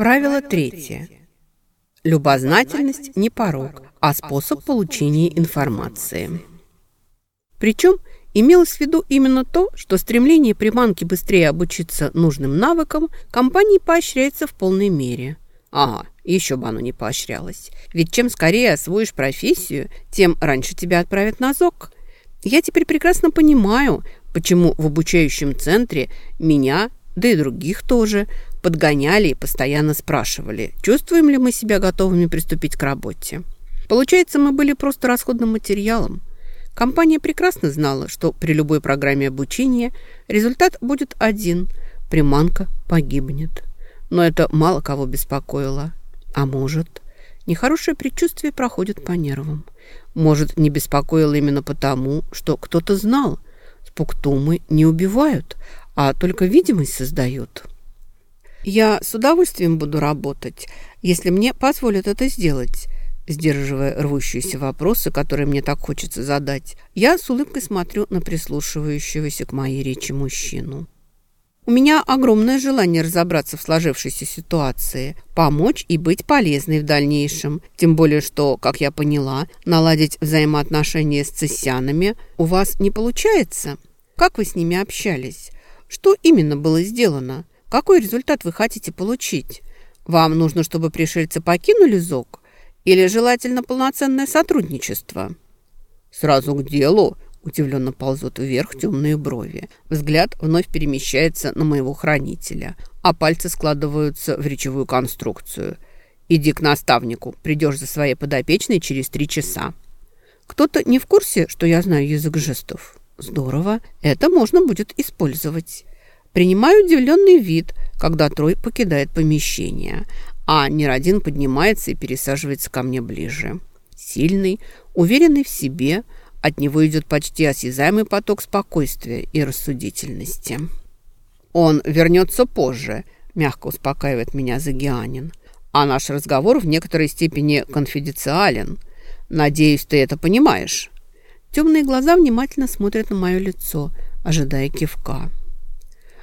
Правило третье. Любознательность не порог, а способ получения информации. Причем имелось в виду именно то, что стремление приманки быстрее обучиться нужным навыкам компании поощряется в полной мере. Ага, еще бы оно не поощрялось. Ведь чем скорее освоишь профессию, тем раньше тебя отправят на ЗОК. Я теперь прекрасно понимаю, почему в обучающем центре меня, да и других тоже, подгоняли и постоянно спрашивали, чувствуем ли мы себя готовыми приступить к работе. Получается, мы были просто расходным материалом. Компания прекрасно знала, что при любой программе обучения результат будет один – приманка погибнет. Но это мало кого беспокоило. А может, нехорошее предчувствие проходит по нервам. Может, не беспокоило именно потому, что кто-то знал, спуктумы не убивают, а только видимость создают. Я с удовольствием буду работать, если мне позволят это сделать. Сдерживая рвущиеся вопросы, которые мне так хочется задать, я с улыбкой смотрю на прислушивающегося к моей речи мужчину. У меня огромное желание разобраться в сложившейся ситуации, помочь и быть полезной в дальнейшем. Тем более, что, как я поняла, наладить взаимоотношения с цессянами у вас не получается. Как вы с ними общались? Что именно было сделано? Какой результат вы хотите получить? Вам нужно, чтобы пришельцы покинули ЗОГ? Или желательно полноценное сотрудничество? Сразу к делу, Удивленно ползут вверх темные брови. Взгляд вновь перемещается на моего хранителя, а пальцы складываются в речевую конструкцию. «Иди к наставнику, придешь за своей подопечной через три часа». Кто-то не в курсе, что я знаю язык жестов? Здорово, это можно будет использовать. Принимаю удивленный вид, когда Трой покидает помещение, а Неродин поднимается и пересаживается ко мне ближе. Сильный, уверенный в себе – от него идет почти осязаемый поток спокойствия и рассудительности. «Он вернется позже», – мягко успокаивает меня Загианин. «А наш разговор в некоторой степени конфиденциален. Надеюсь, ты это понимаешь». Темные глаза внимательно смотрят на мое лицо, ожидая кивка.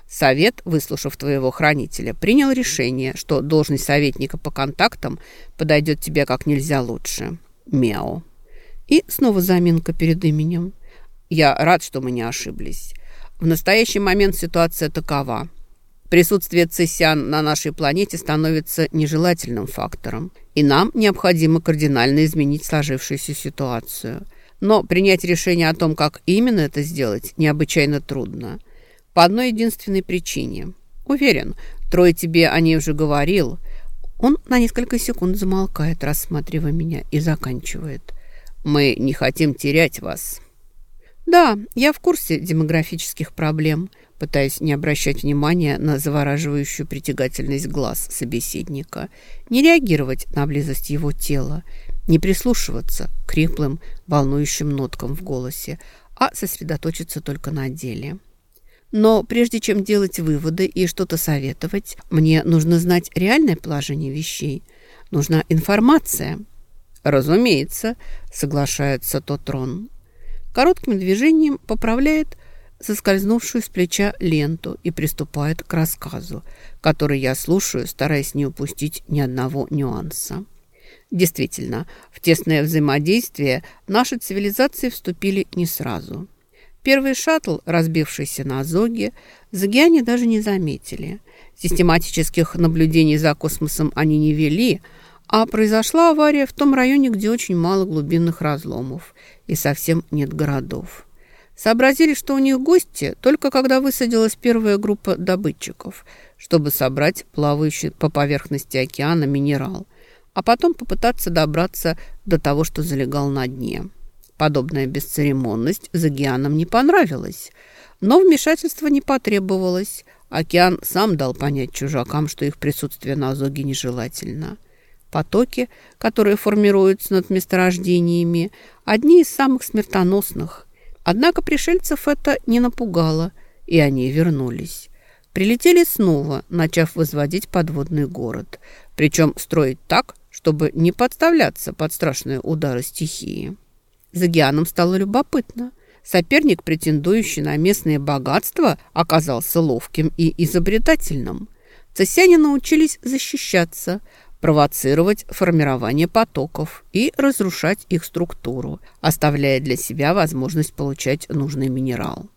Совет, выслушав твоего хранителя, принял решение, что должность советника по контактам подойдет тебе как нельзя лучше. Мяу. И снова заминка перед именем. Я рад, что мы не ошиблись. В настоящий момент ситуация такова. Присутствие цессян на нашей планете становится нежелательным фактором, и нам необходимо кардинально изменить сложившуюся ситуацию. Но принять решение о том, как именно это сделать, необычайно трудно. По одной единственной причине. Уверен, Трое тебе о ней уже говорил. Он на несколько секунд замолкает, рассматривая меня, и заканчивает. Мы не хотим терять вас». «Да, я в курсе демографических проблем», пытаясь не обращать внимания на завораживающую притягательность глаз собеседника, не реагировать на близость его тела, не прислушиваться к хриплым, волнующим ноткам в голосе, а сосредоточиться только на деле. Но прежде чем делать выводы и что-то советовать, мне нужно знать реальное положение вещей. Нужна информация – «Разумеется», — соглашается Тотрон. Коротким движением поправляет соскользнувшую с плеча ленту и приступает к рассказу, который я слушаю, стараясь не упустить ни одного нюанса. Действительно, в тесное взаимодействие наши цивилизации вступили не сразу. Первый шаттл, разбившийся на Азоге, загиане даже не заметили. Систематических наблюдений за космосом они не вели – а произошла авария в том районе, где очень мало глубинных разломов и совсем нет городов. Сообразили, что у них гости, только когда высадилась первая группа добытчиков, чтобы собрать плавающий по поверхности океана минерал, а потом попытаться добраться до того, что залегал на дне. Подобная бесцеремонность Загианам не понравилась, но вмешательства не потребовалось. Океан сам дал понять чужакам, что их присутствие на Азоге нежелательно – Потоки, которые формируются над месторождениями, одни из самых смертоносных. Однако пришельцев это не напугало, и они вернулись. Прилетели снова, начав возводить подводный город. Причем строить так, чтобы не подставляться под страшные удары стихии. Загианам стало любопытно. Соперник, претендующий на местные богатства, оказался ловким и изобретательным – Цесяне научились защищаться, провоцировать формирование потоков и разрушать их структуру, оставляя для себя возможность получать нужный минерал.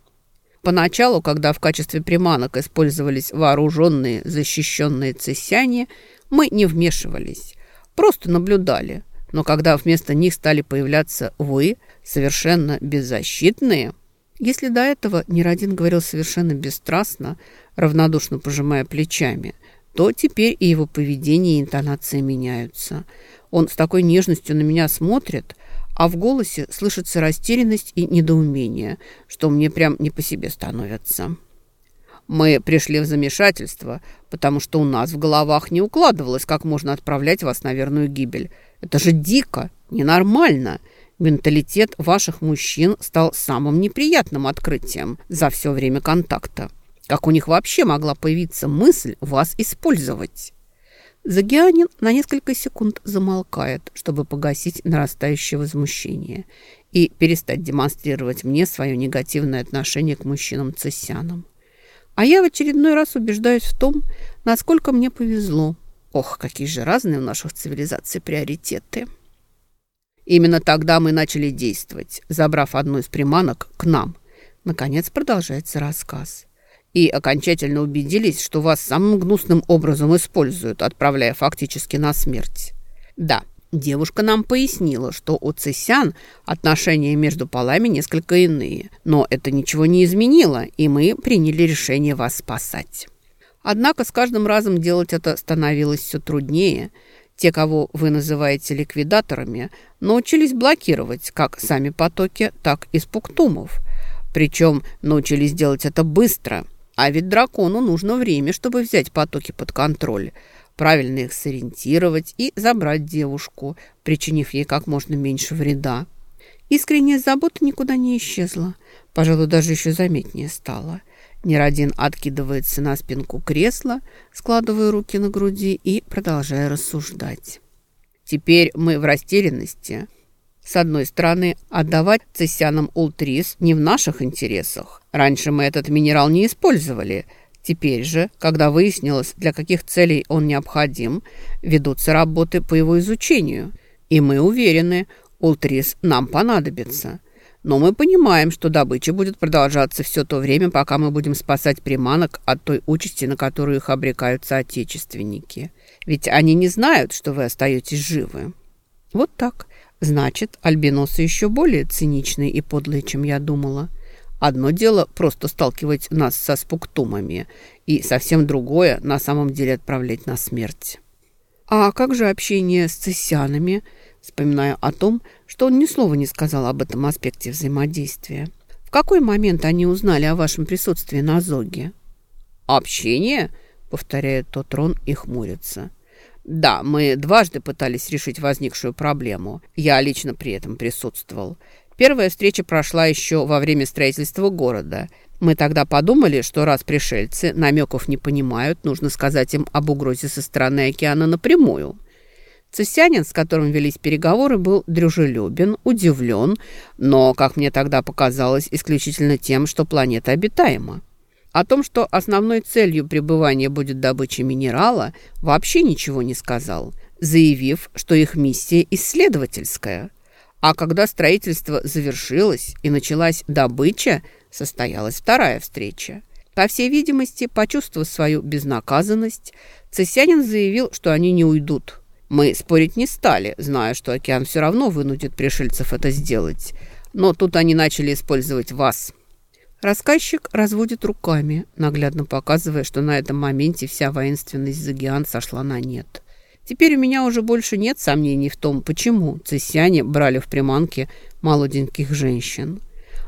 Поначалу, когда в качестве приманок использовались вооруженные, защищенные цесяне, мы не вмешивались, просто наблюдали. Но когда вместо них стали появляться вы, совершенно беззащитные, если до этого Неродин говорил совершенно бесстрастно, равнодушно пожимая плечами, то теперь и его поведение и интонация меняются. Он с такой нежностью на меня смотрит, а в голосе слышится растерянность и недоумение, что мне прям не по себе становятся. Мы пришли в замешательство, потому что у нас в головах не укладывалось, как можно отправлять вас на верную гибель. Это же дико, ненормально. Менталитет ваших мужчин стал самым неприятным открытием за все время контакта. Как у них вообще могла появиться мысль вас использовать? Загианин на несколько секунд замолкает, чтобы погасить нарастающее возмущение и перестать демонстрировать мне свое негативное отношение к мужчинам-цессянам. А я в очередной раз убеждаюсь в том, насколько мне повезло. Ох, какие же разные в наших цивилизациях приоритеты. Именно тогда мы начали действовать, забрав одну из приманок к нам. Наконец продолжается рассказ и окончательно убедились, что вас самым гнусным образом используют, отправляя фактически на смерть. Да, девушка нам пояснила, что у цесян отношения между полами несколько иные, но это ничего не изменило, и мы приняли решение вас спасать. Однако с каждым разом делать это становилось все труднее. Те, кого вы называете ликвидаторами, научились блокировать как сами потоки, так и спуктумов. Причем научились делать это быстро – а ведь дракону нужно время, чтобы взять потоки под контроль, правильно их сориентировать и забрать девушку, причинив ей как можно меньше вреда. Искренняя забота никуда не исчезла, пожалуй, даже еще заметнее стала. Нерадин откидывается на спинку кресла, складывая руки на груди и продолжая рассуждать. Теперь мы в растерянности – с одной стороны, отдавать цессянам Ултрис не в наших интересах. Раньше мы этот минерал не использовали. Теперь же, когда выяснилось, для каких целей он необходим, ведутся работы по его изучению. И мы уверены, Ултрис нам понадобится. Но мы понимаем, что добыча будет продолжаться все то время, пока мы будем спасать приманок от той участи, на которую их обрекают соотечественники. Ведь они не знают, что вы остаетесь живы. Вот так. Значит, альбиносы еще более циничные и подлые, чем я думала. Одно дело просто сталкивать нас со спуктумами, и совсем другое на самом деле отправлять на смерть. А как же общение с цессянами? Вспоминаю о том, что он ни слова не сказал об этом аспекте взаимодействия. В какой момент они узнали о вашем присутствии на Зоге? «Общение?» — повторяет тот Рон и хмурится. Да, мы дважды пытались решить возникшую проблему. Я лично при этом присутствовал. Первая встреча прошла еще во время строительства города. Мы тогда подумали, что раз пришельцы намеков не понимают, нужно сказать им об угрозе со стороны океана напрямую. Цесянин, с которым велись переговоры, был дружелюбен, удивлен, но, как мне тогда показалось, исключительно тем, что планета обитаема. О том, что основной целью пребывания будет добыча минерала, вообще ничего не сказал, заявив, что их миссия исследовательская. А когда строительство завершилось и началась добыча, состоялась вторая встреча. По всей видимости, почувствовав свою безнаказанность, Цесянин заявил, что они не уйдут. Мы спорить не стали, зная, что океан все равно вынудит пришельцев это сделать. Но тут они начали использовать вас – Рассказчик разводит руками, наглядно показывая, что на этом моменте вся воинственность Загиан сошла на нет. Теперь у меня уже больше нет сомнений в том, почему цесяне брали в приманки молоденьких женщин.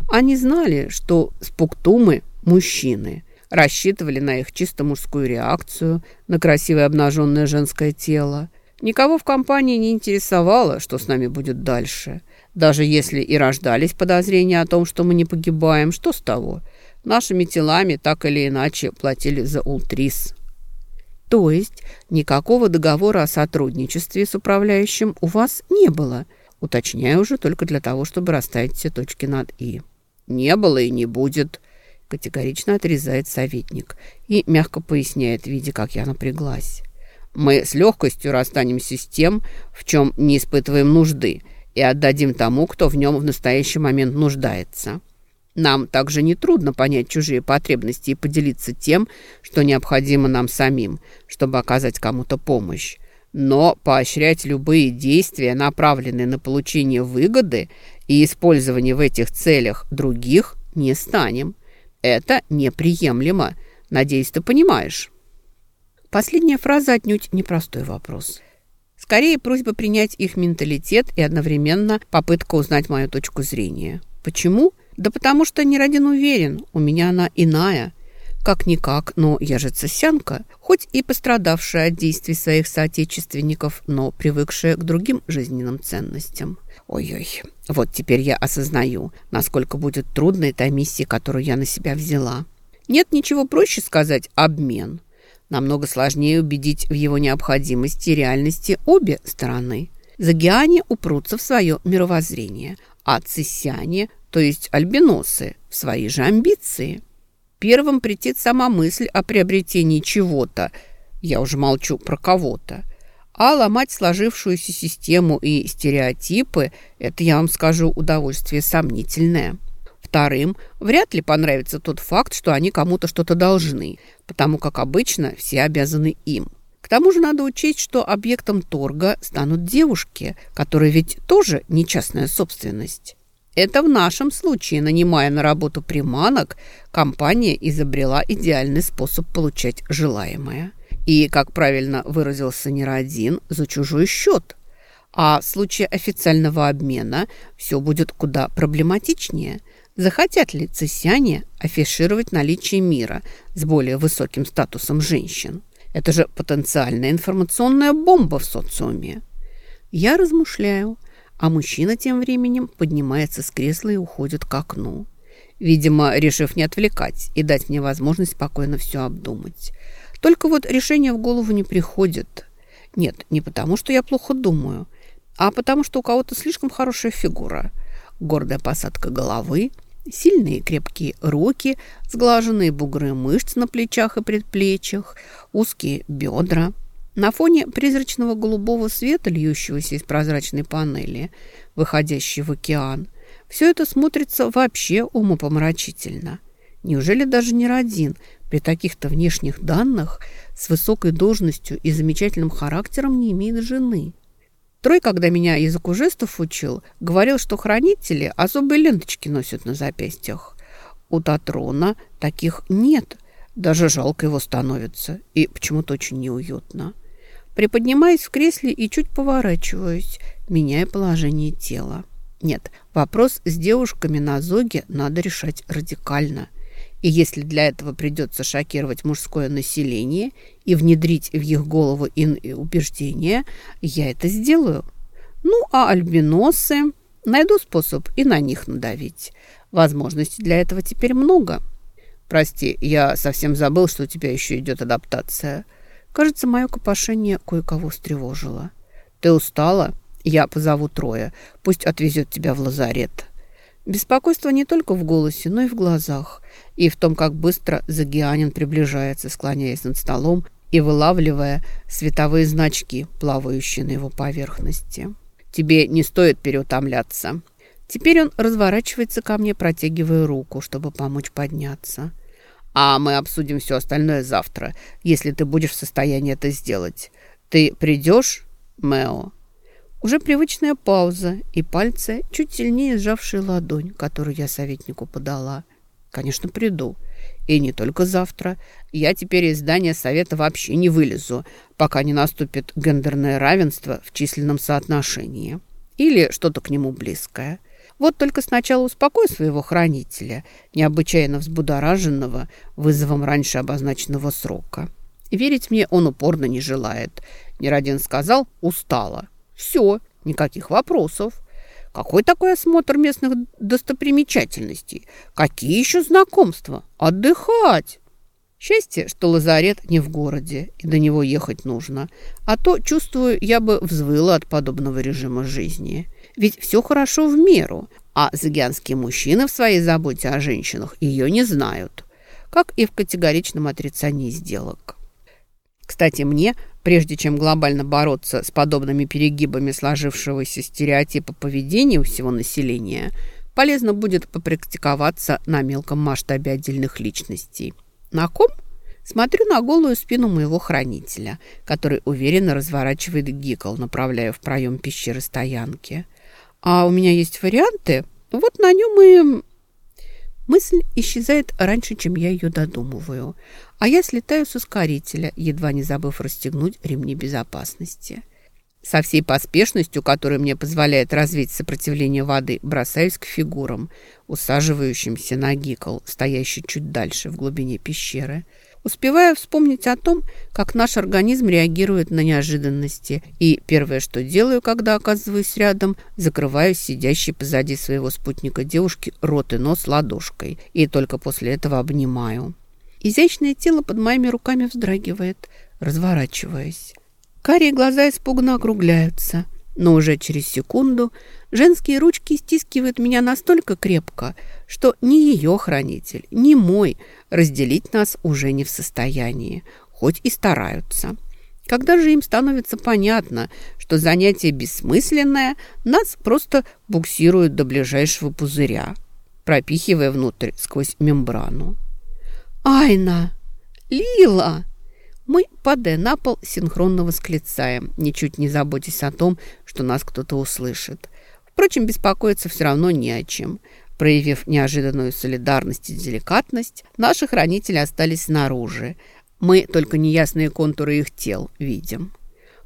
Они знали, что спуктумы – мужчины, рассчитывали на их чисто мужскую реакцию, на красивое обнаженное женское тело. Никого в компании не интересовало, что с нами будет дальше – даже если и рождались подозрения о том, что мы не погибаем, что с того? Нашими телами так или иначе платили за Ултрис. То есть никакого договора о сотрудничестве с управляющим у вас не было? Уточняю уже только для того, чтобы расставить все точки над «и». Не было и не будет. категорично отрезает советник и мягко поясняет, видя, как я напряглась. Мы с легкостью расстанемся с тем, в чем не испытываем нужды, и отдадим тому, кто в нем в настоящий момент нуждается. Нам также нетрудно понять чужие потребности и поделиться тем, что необходимо нам самим, чтобы оказать кому-то помощь. Но поощрять любые действия, направленные на получение выгоды и использование в этих целях других, не станем. Это неприемлемо. Надеюсь, ты понимаешь. Последняя фраза отнюдь непростой вопрос. Скорее, просьба принять их менталитет и одновременно попытка узнать мою точку зрения. Почему? Да потому что Неродин уверен, у меня она иная. Как-никак, но я же цесянка, хоть и пострадавшая от действий своих соотечественников, но привыкшая к другим жизненным ценностям. Ой-ой, вот теперь я осознаю, насколько будет трудной та миссия, которую я на себя взяла. Нет ничего проще сказать «обмен». Намного сложнее убедить в его необходимости и реальности обе стороны. Загиане упрутся в свое мировоззрение, а цисяне то есть альбиносы, в свои же амбиции. Первым притит сама мысль о приобретении чего-то, я уже молчу про кого-то, а ломать сложившуюся систему и стереотипы – это, я вам скажу, удовольствие сомнительное. Вторым, вряд ли понравится тот факт, что они кому-то что-то должны, потому как обычно все обязаны им. К тому же надо учесть, что объектом торга станут девушки, которые ведь тоже не частная собственность. Это в нашем случае, нанимая на работу приманок, компания изобрела идеальный способ получать желаемое. И, как правильно выразился Неродин, за чужой счет. А в случае официального обмена все будет куда проблематичнее. Захотят ли цесяне афишировать наличие мира с более высоким статусом женщин? Это же потенциальная информационная бомба в социуме. Я размышляю – а мужчина тем временем поднимается с кресла и уходит к окну. Видимо, решив не отвлекать и дать мне возможность спокойно все обдумать. Только вот решение в голову не приходит. Нет, не потому, что я плохо думаю, а потому, что у кого-то слишком хорошая фигура. Гордая посадка головы, сильные крепкие руки, сглаженные бугры мышц на плечах и предплечьях, узкие бедра – на фоне призрачного голубого света, льющегося из прозрачной панели, выходящей в океан, все это смотрится вообще умопомрачительно. Неужели даже не родин при таких-то внешних данных с высокой должностью и замечательным характером не имеет жены? Трой, когда меня языку жестов учил, говорил, что хранители особые ленточки носят на запястьях. У Татрона таких нет, даже жалко его становится и почему-то очень неуютно. Приподнимаюсь в кресле и чуть поворачиваюсь, меняя положение тела. Нет, вопрос с девушками на зоге надо решать радикально. И если для этого придется шокировать мужское население и внедрить в их голову ин убеждения, я это сделаю. Ну, а альбиносы... Найду способ и на них надавить. Возможностей для этого теперь много. Прости, я совсем забыл, что у тебя еще идет адаптация. Кажется, мое копошение кое-кого встревожило. «Ты устала? Я позову Троя. Пусть отвезет тебя в лазарет». Беспокойство не только в голосе, но и в глазах, и в том, как быстро Загианин приближается, склоняясь над столом и вылавливая световые значки, плавающие на его поверхности. «Тебе не стоит переутомляться». Теперь он разворачивается ко мне, протягивая руку, чтобы помочь подняться. А мы обсудим все остальное завтра, если ты будешь в состоянии это сделать. Ты придешь, Мэо?» Уже привычная пауза и пальцы, чуть сильнее сжавшие ладонь, которую я советнику подала. «Конечно, приду. И не только завтра. Я теперь из здания совета вообще не вылезу, пока не наступит гендерное равенство в численном соотношении. Или что-то к нему близкое». Вот только сначала успокой своего хранителя, необычайно взбудораженного вызовом раньше обозначенного срока. Верить мне он упорно не желает. Нерадин сказал «устала». Все, никаких вопросов. Какой такой осмотр местных достопримечательностей? Какие еще знакомства? Отдыхать! Счастье, что лазарет не в городе, и до него ехать нужно. А то, чувствую, я бы взвыла от подобного режима жизни. Ведь все хорошо в меру, а загианские мужчины в своей заботе о женщинах ее не знают, как и в категоричном отрицании сделок. Кстати, мне, прежде чем глобально бороться с подобными перегибами сложившегося стереотипа поведения у всего населения, полезно будет попрактиковаться на мелком масштабе отдельных личностей. На ком? Смотрю на голую спину моего хранителя, который уверенно разворачивает гикл, направляя в проем пещеры стоянки. А у меня есть варианты. Вот на нем и... Мысль исчезает раньше, чем я ее додумываю. А я слетаю с ускорителя, едва не забыв расстегнуть ремни безопасности. Со всей поспешностью, которая мне позволяет развить сопротивление воды, бросаюсь к фигурам, усаживающимся на гикл, стоящий чуть дальше, в глубине пещеры – Успеваю вспомнить о том, как наш организм реагирует на неожиданности. И первое, что делаю, когда оказываюсь рядом, закрываю сидящей позади своего спутника девушки рот и нос ладошкой. И только после этого обнимаю. Изящное тело под моими руками вздрагивает, разворачиваясь. Карие глаза испуганно округляются. Но уже через секунду женские ручки стискивают меня настолько крепко, что ни ее хранитель, ни мой разделить нас уже не в состоянии, хоть и стараются. Когда же им становится понятно, что занятие бессмысленное, нас просто буксируют до ближайшего пузыря, пропихивая внутрь сквозь мембрану. «Айна! Лила!» Мы, падая на пол, синхронно восклицаем, ничуть не заботясь о том, что нас кто-то услышит. Впрочем, беспокоиться все равно не о чем. Проявив неожиданную солидарность и деликатность, наши хранители остались снаружи. Мы только неясные контуры их тел видим.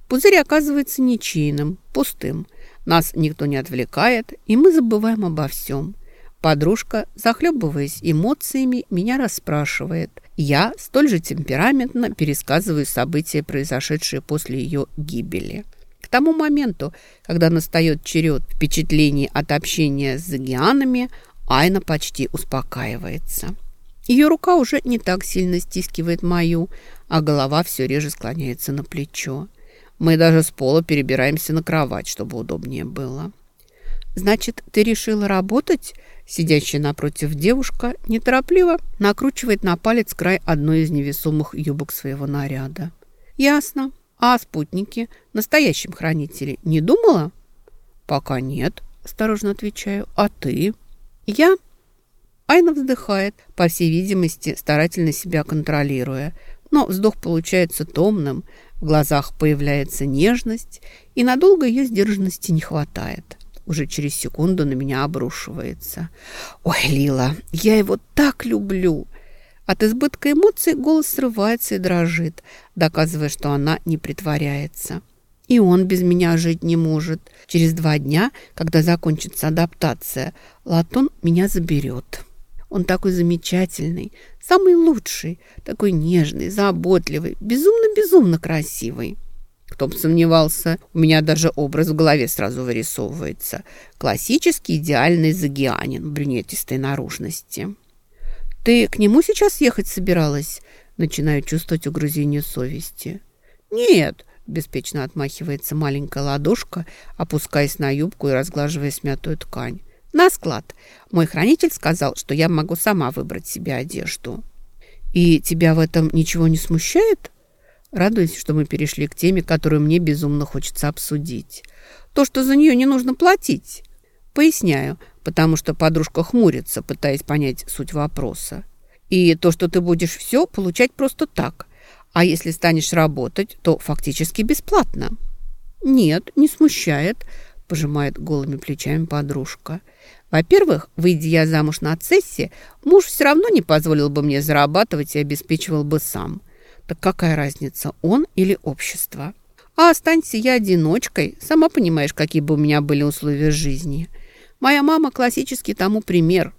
Пузырь оказывается ничейным, пустым. Нас никто не отвлекает, и мы забываем обо всем. Подружка, захлебываясь эмоциями, меня расспрашивает. Я столь же темпераментно пересказываю события, произошедшие после ее гибели. К тому моменту, когда настает черед впечатлений от общения с загианами, Айна почти успокаивается. Ее рука уже не так сильно стискивает мою, а голова все реже склоняется на плечо. Мы даже с пола перебираемся на кровать, чтобы удобнее было. «Значит, ты решила работать?» Сидящая напротив девушка неторопливо накручивает на палец край одной из невесомых юбок своего наряда. «Ясно. А о спутнике, настоящем хранителе, не думала? Пока нет, осторожно отвечаю. А ты? Я? Айна вздыхает, по всей видимости, старательно себя контролируя. Но вздох получается томным, в глазах появляется нежность, и надолго ее сдержанности не хватает. Уже через секунду на меня обрушивается. «Ой, Лила, я его так люблю!» От избытка эмоций голос срывается и дрожит, доказывая, что она не притворяется. И он без меня жить не может. Через два дня, когда закончится адаптация, Латон меня заберет. Он такой замечательный, самый лучший, такой нежный, заботливый, безумно-безумно красивый. Кто бы сомневался, у меня даже образ в голове сразу вырисовывается. Классический идеальный загианин брюнетистой наружности. «Ты к нему сейчас ехать собиралась?» Начинаю чувствовать угрызение совести. «Нет», – беспечно отмахивается маленькая ладошка, опускаясь на юбку и разглаживая смятую ткань. «На склад. Мой хранитель сказал, что я могу сама выбрать себе одежду». «И тебя в этом ничего не смущает?» Радуюсь, что мы перешли к теме, которую мне безумно хочется обсудить. «То, что за нее не нужно платить». Поясняю, потому что подружка хмурится, пытаясь понять суть вопроса. И то, что ты будешь все получать просто так. А если станешь работать, то фактически бесплатно. Нет, не смущает, пожимает голыми плечами подружка. Во-первых, выйдя я замуж на цессе, муж все равно не позволил бы мне зарабатывать и обеспечивал бы сам. Так какая разница, он или общество? А останься я одиночкой, сама понимаешь, какие бы у меня были условия жизни – Моя мама классический тому пример.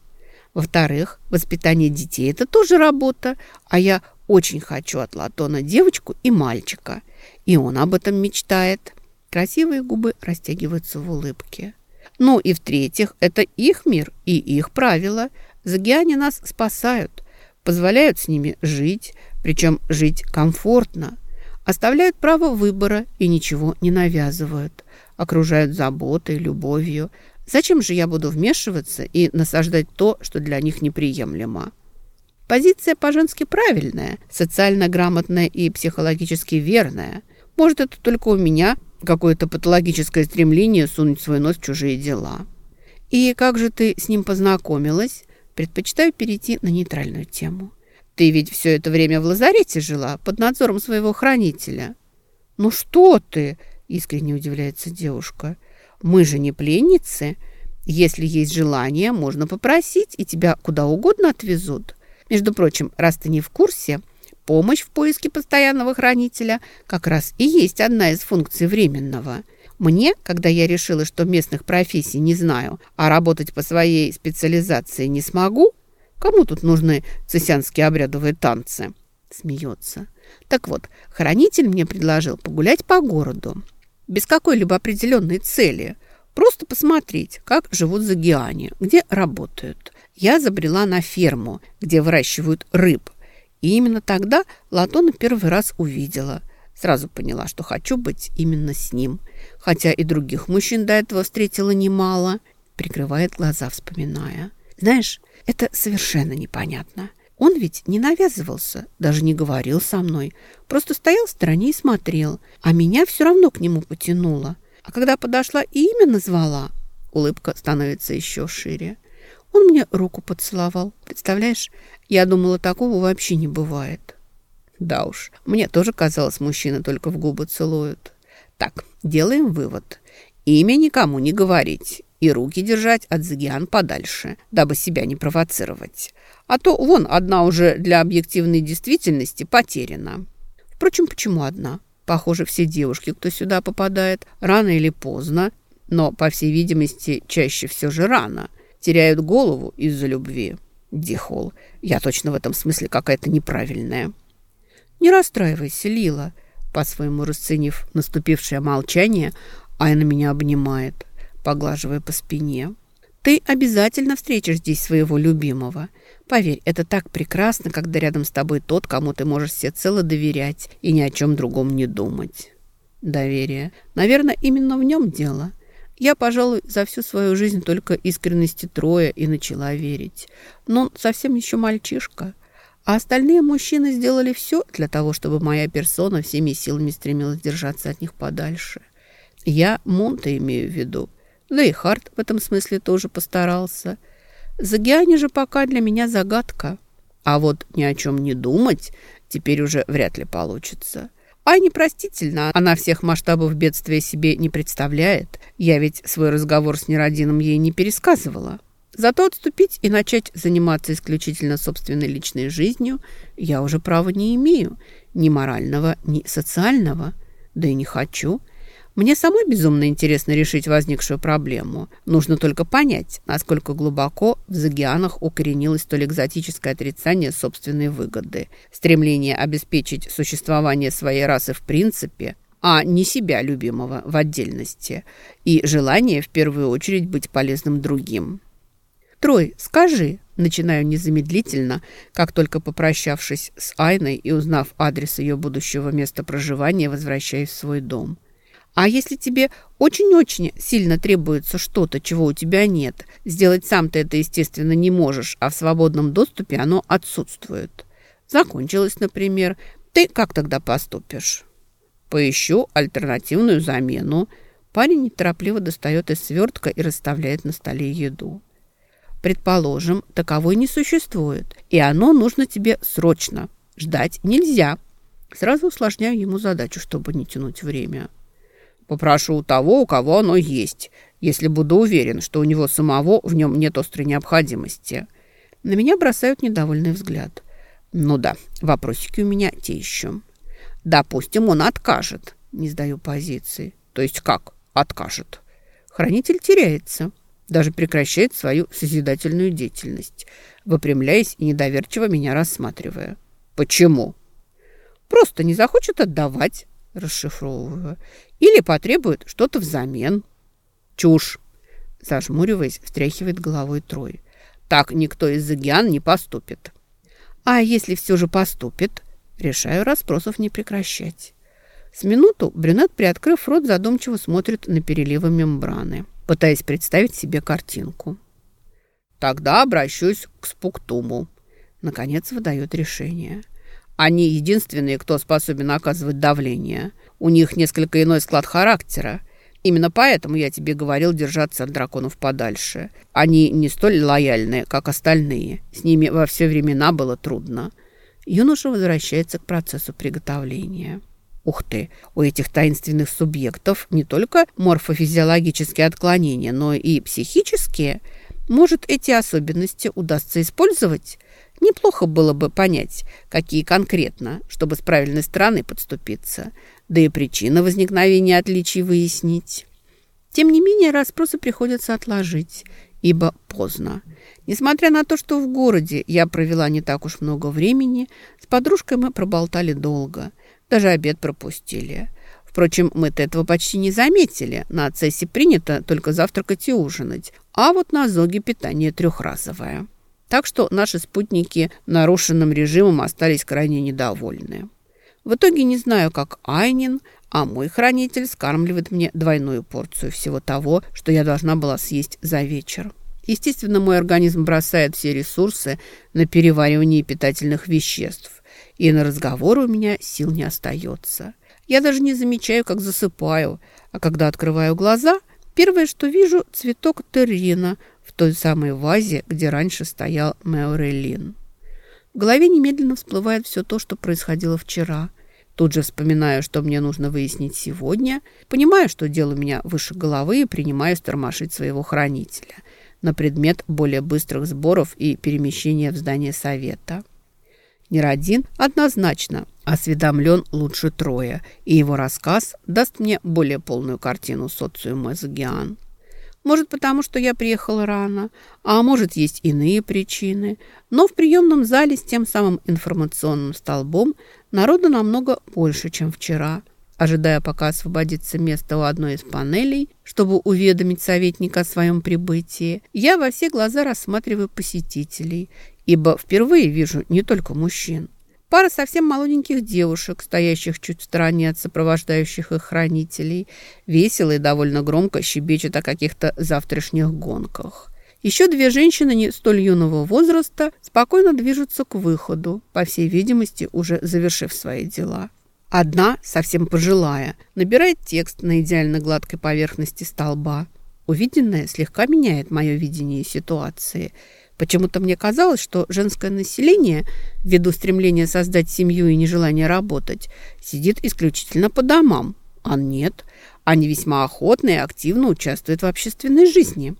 Во-вторых, воспитание детей – это тоже работа, а я очень хочу от Латона девочку и мальчика. И он об этом мечтает. Красивые губы растягиваются в улыбке. Ну и в-третьих, это их мир и их правила. Загиане нас спасают, позволяют с ними жить, причем жить комфортно. Оставляют право выбора и ничего не навязывают. Окружают заботой, любовью, Зачем же я буду вмешиваться и насаждать то, что для них неприемлемо? Позиция по-женски правильная, социально грамотная и психологически верная. Может, это только у меня какое-то патологическое стремление сунуть свой нос в чужие дела. И как же ты с ним познакомилась? Предпочитаю перейти на нейтральную тему. Ты ведь все это время в лазарете жила, под надзором своего хранителя. Ну что ты? Искренне удивляется девушка. Мы же не пленницы. Если есть желание, можно попросить, и тебя куда угодно отвезут. Между прочим, раз ты не в курсе, помощь в поиске постоянного хранителя как раз и есть одна из функций временного. Мне, когда я решила, что местных профессий не знаю, а работать по своей специализации не смогу, кому тут нужны цесянские обрядовые танцы? Смеется. Так вот, хранитель мне предложил погулять по городу. Без какой-либо определенной цели. Просто посмотреть, как живут загиане, где работают я забрела на ферму, где выращивают рыб. И именно тогда Латона первый раз увидела. Сразу поняла, что хочу быть именно с ним. Хотя и других мужчин до этого встретила немало. Прикрывает глаза, вспоминая. Знаешь, это совершенно непонятно. Он ведь не навязывался, даже не говорил со мной. Просто стоял в стороне и смотрел. А меня все равно к нему потянуло. А когда подошла и имя назвала, улыбка становится еще шире. Он мне руку поцеловал. Представляешь, я думала, такого вообще не бывает. Да уж, мне тоже казалось, мужчины только в губы целуют. Так, делаем вывод. Имя никому не говорить и руки держать от Загиан подальше, дабы себя не провоцировать. А то вон одна уже для объективной действительности потеряна. Впрочем, почему одна? Похоже, все девушки, кто сюда попадает, рано или поздно, но, по всей видимости, чаще все же рано, теряют голову из-за любви. Дихол, я точно в этом смысле какая-то неправильная. Не расстраивайся, Лила, по-своему расценив наступившее молчание, Айна меня обнимает, поглаживая по спине. Ты обязательно встретишь здесь своего любимого. Поверь, это так прекрасно, когда рядом с тобой тот, кому ты можешь всецело доверять и ни о чем другом не думать. Доверие. Наверное, именно в нем дело. Я, пожалуй, за всю свою жизнь только искренности Троя и начала верить. Но он совсем еще мальчишка. А остальные мужчины сделали все для того, чтобы моя персона всеми силами стремилась держаться от них подальше. Я Монта имею в виду. Да и Харт в этом смысле тоже постарался. Загиане же пока для меня загадка. А вот ни о чем не думать теперь уже вряд ли получится. А непростительно, она всех масштабов бедствия себе не представляет. Я ведь свой разговор с Неродином ей не пересказывала. Зато отступить и начать заниматься исключительно собственной личной жизнью я уже права не имею. Ни морального, ни социального. Да и не хочу. Мне самой безумно интересно решить возникшую проблему. Нужно только понять, насколько глубоко в Загианах укоренилось столь экзотическое отрицание собственной выгоды, стремление обеспечить существование своей расы в принципе, а не себя любимого в отдельности, и желание в первую очередь быть полезным другим. «Трой, скажи», начинаю незамедлительно, как только попрощавшись с Айной и узнав адрес ее будущего места проживания, возвращаюсь в свой дом – а если тебе очень-очень сильно требуется что-то, чего у тебя нет, сделать сам ты это, естественно, не можешь, а в свободном доступе оно отсутствует. Закончилось, например. Ты как тогда поступишь? Поищу альтернативную замену. Парень неторопливо достает из свертка и расставляет на столе еду. Предположим, таковой не существует, и оно нужно тебе срочно. Ждать нельзя. Сразу усложняю ему задачу, чтобы не тянуть время. Попрошу у того, у кого оно есть, если буду уверен, что у него самого в нем нет острой необходимости. На меня бросают недовольный взгляд. Ну да, вопросики у меня те еще. Допустим, он откажет. Не сдаю позиции. То есть как откажет? Хранитель теряется. Даже прекращает свою созидательную деятельность, выпрямляясь и недоверчиво меня рассматривая. Почему? Просто не захочет отдавать расшифровываю. Или потребует что-то взамен. Чушь. Зажмуриваясь, встряхивает головой Трой. Так никто из Загиан не поступит. А если все же поступит, решаю расспросов не прекращать. С минуту брюнет, приоткрыв рот, задумчиво смотрит на переливы мембраны. пытаясь представить себе картинку. «Тогда обращусь к Спуктуму», — наконец выдает решение. «Они единственные, кто способен оказывать давление. У них несколько иной склад характера. Именно поэтому я тебе говорил держаться от драконов подальше. Они не столь лояльны, как остальные. С ними во все времена было трудно». Юноша возвращается к процессу приготовления. Ух ты, у этих таинственных субъектов не только морфофизиологические отклонения, но и психические. Может, эти особенности удастся использовать? Неплохо было бы понять, какие конкретно, чтобы с правильной стороны подступиться, да и причины возникновения отличий выяснить. Тем не менее, расспросы приходится отложить, ибо поздно. Несмотря на то, что в городе я провела не так уж много времени, с подружкой мы проболтали долго – даже обед пропустили. Впрочем, мы-то этого почти не заметили. На цессе принято только завтракать и ужинать. А вот на Зоге питание трехразовое. Так что наши спутники нарушенным режимом остались крайне недовольны. В итоге не знаю, как Айнин, а мой хранитель скармливает мне двойную порцию всего того, что я должна была съесть за вечер. Естественно, мой организм бросает все ресурсы на переваривание питательных веществ и на разговор у меня сил не остается. Я даже не замечаю, как засыпаю, а когда открываю глаза, первое, что вижу, цветок террина той самой вазе, где раньше стоял Меорелин. В голове немедленно всплывает все то, что происходило вчера. Тут же вспоминаю, что мне нужно выяснить сегодня, понимаю, что дело у меня выше головы и принимаю тормошить своего хранителя на предмет более быстрых сборов и перемещения в здание совета. Неродин однозначно осведомлен лучше Троя, и его рассказ даст мне более полную картину социума Загиан. Может, потому что я приехала рано, а может, есть иные причины. Но в приемном зале с тем самым информационным столбом народу намного больше, чем вчера. Ожидая, пока освободится место у одной из панелей, чтобы уведомить советника о своем прибытии, я во все глаза рассматриваю посетителей ибо впервые вижу не только мужчин. Пара совсем молоденьких девушек, стоящих чуть в стороне от сопровождающих их хранителей, весело и довольно громко щебечут о каких-то завтрашних гонках. Еще две женщины не столь юного возраста спокойно движутся к выходу, по всей видимости, уже завершив свои дела. Одна, совсем пожилая, набирает текст на идеально гладкой поверхности столба. Увиденное слегка меняет мое видение ситуации – Почему-то мне казалось, что женское население, ввиду стремления создать семью и нежелания работать, сидит исключительно по домам. А нет, они весьма охотно и активно участвуют в общественной жизни.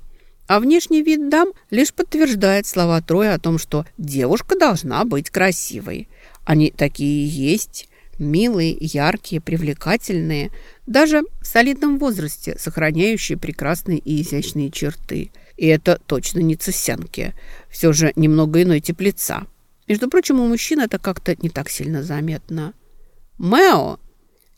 А внешний вид дам лишь подтверждает слова Троя о том, что девушка должна быть красивой. Они такие и есть, милые, яркие, привлекательные, даже в солидном возрасте, сохраняющие прекрасные и изящные черты – и это точно не цесянки. Все же немного иной теплица. Между прочим, у мужчин это как-то не так сильно заметно. «Мэо!»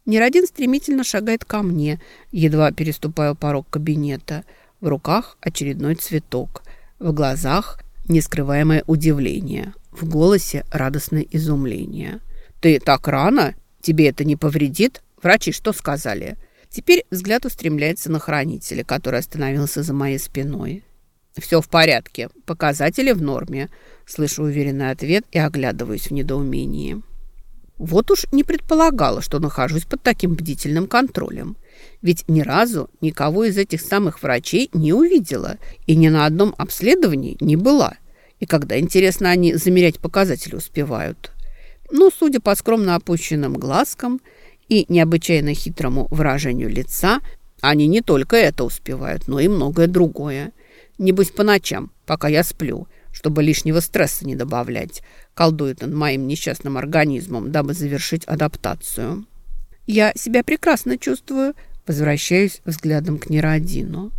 Неродин стремительно шагает ко мне, едва переступая порог кабинета. В руках очередной цветок. В глазах нескрываемое удивление. В голосе радостное изумление. «Ты так рано? Тебе это не повредит? Врачи что сказали?» Теперь взгляд устремляется на хранителя, который остановился за моей спиной. «Все в порядке. Показатели в норме», – слышу уверенный ответ и оглядываюсь в недоумении. Вот уж не предполагала, что нахожусь под таким бдительным контролем. Ведь ни разу никого из этих самых врачей не увидела и ни на одном обследовании не была. И когда, интересно, они замерять показатели успевают? Ну, судя по скромно опущенным глазкам и необычайно хитрому выражению лица, они не только это успевают, но и многое другое. Небось по ночам, пока я сплю, чтобы лишнего стресса не добавлять. Колдует над моим несчастным организмом, дабы завершить адаптацию. Я себя прекрасно чувствую, возвращаюсь взглядом к Неродину.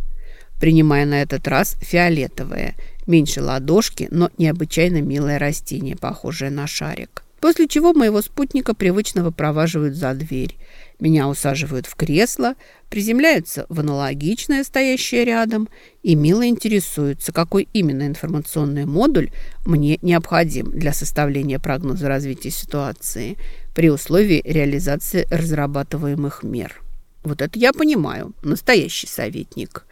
Принимая на этот раз фиолетовое, меньше ладошки, но необычайно милое растение, похожее на шарик. После чего моего спутника привычно выпроваживают за дверь. Меня усаживают в кресло, приземляются в аналогичное, стоящее рядом, и мило интересуются, какой именно информационный модуль мне необходим для составления прогноза развития ситуации при условии реализации разрабатываемых мер. Вот это я понимаю, настоящий советник.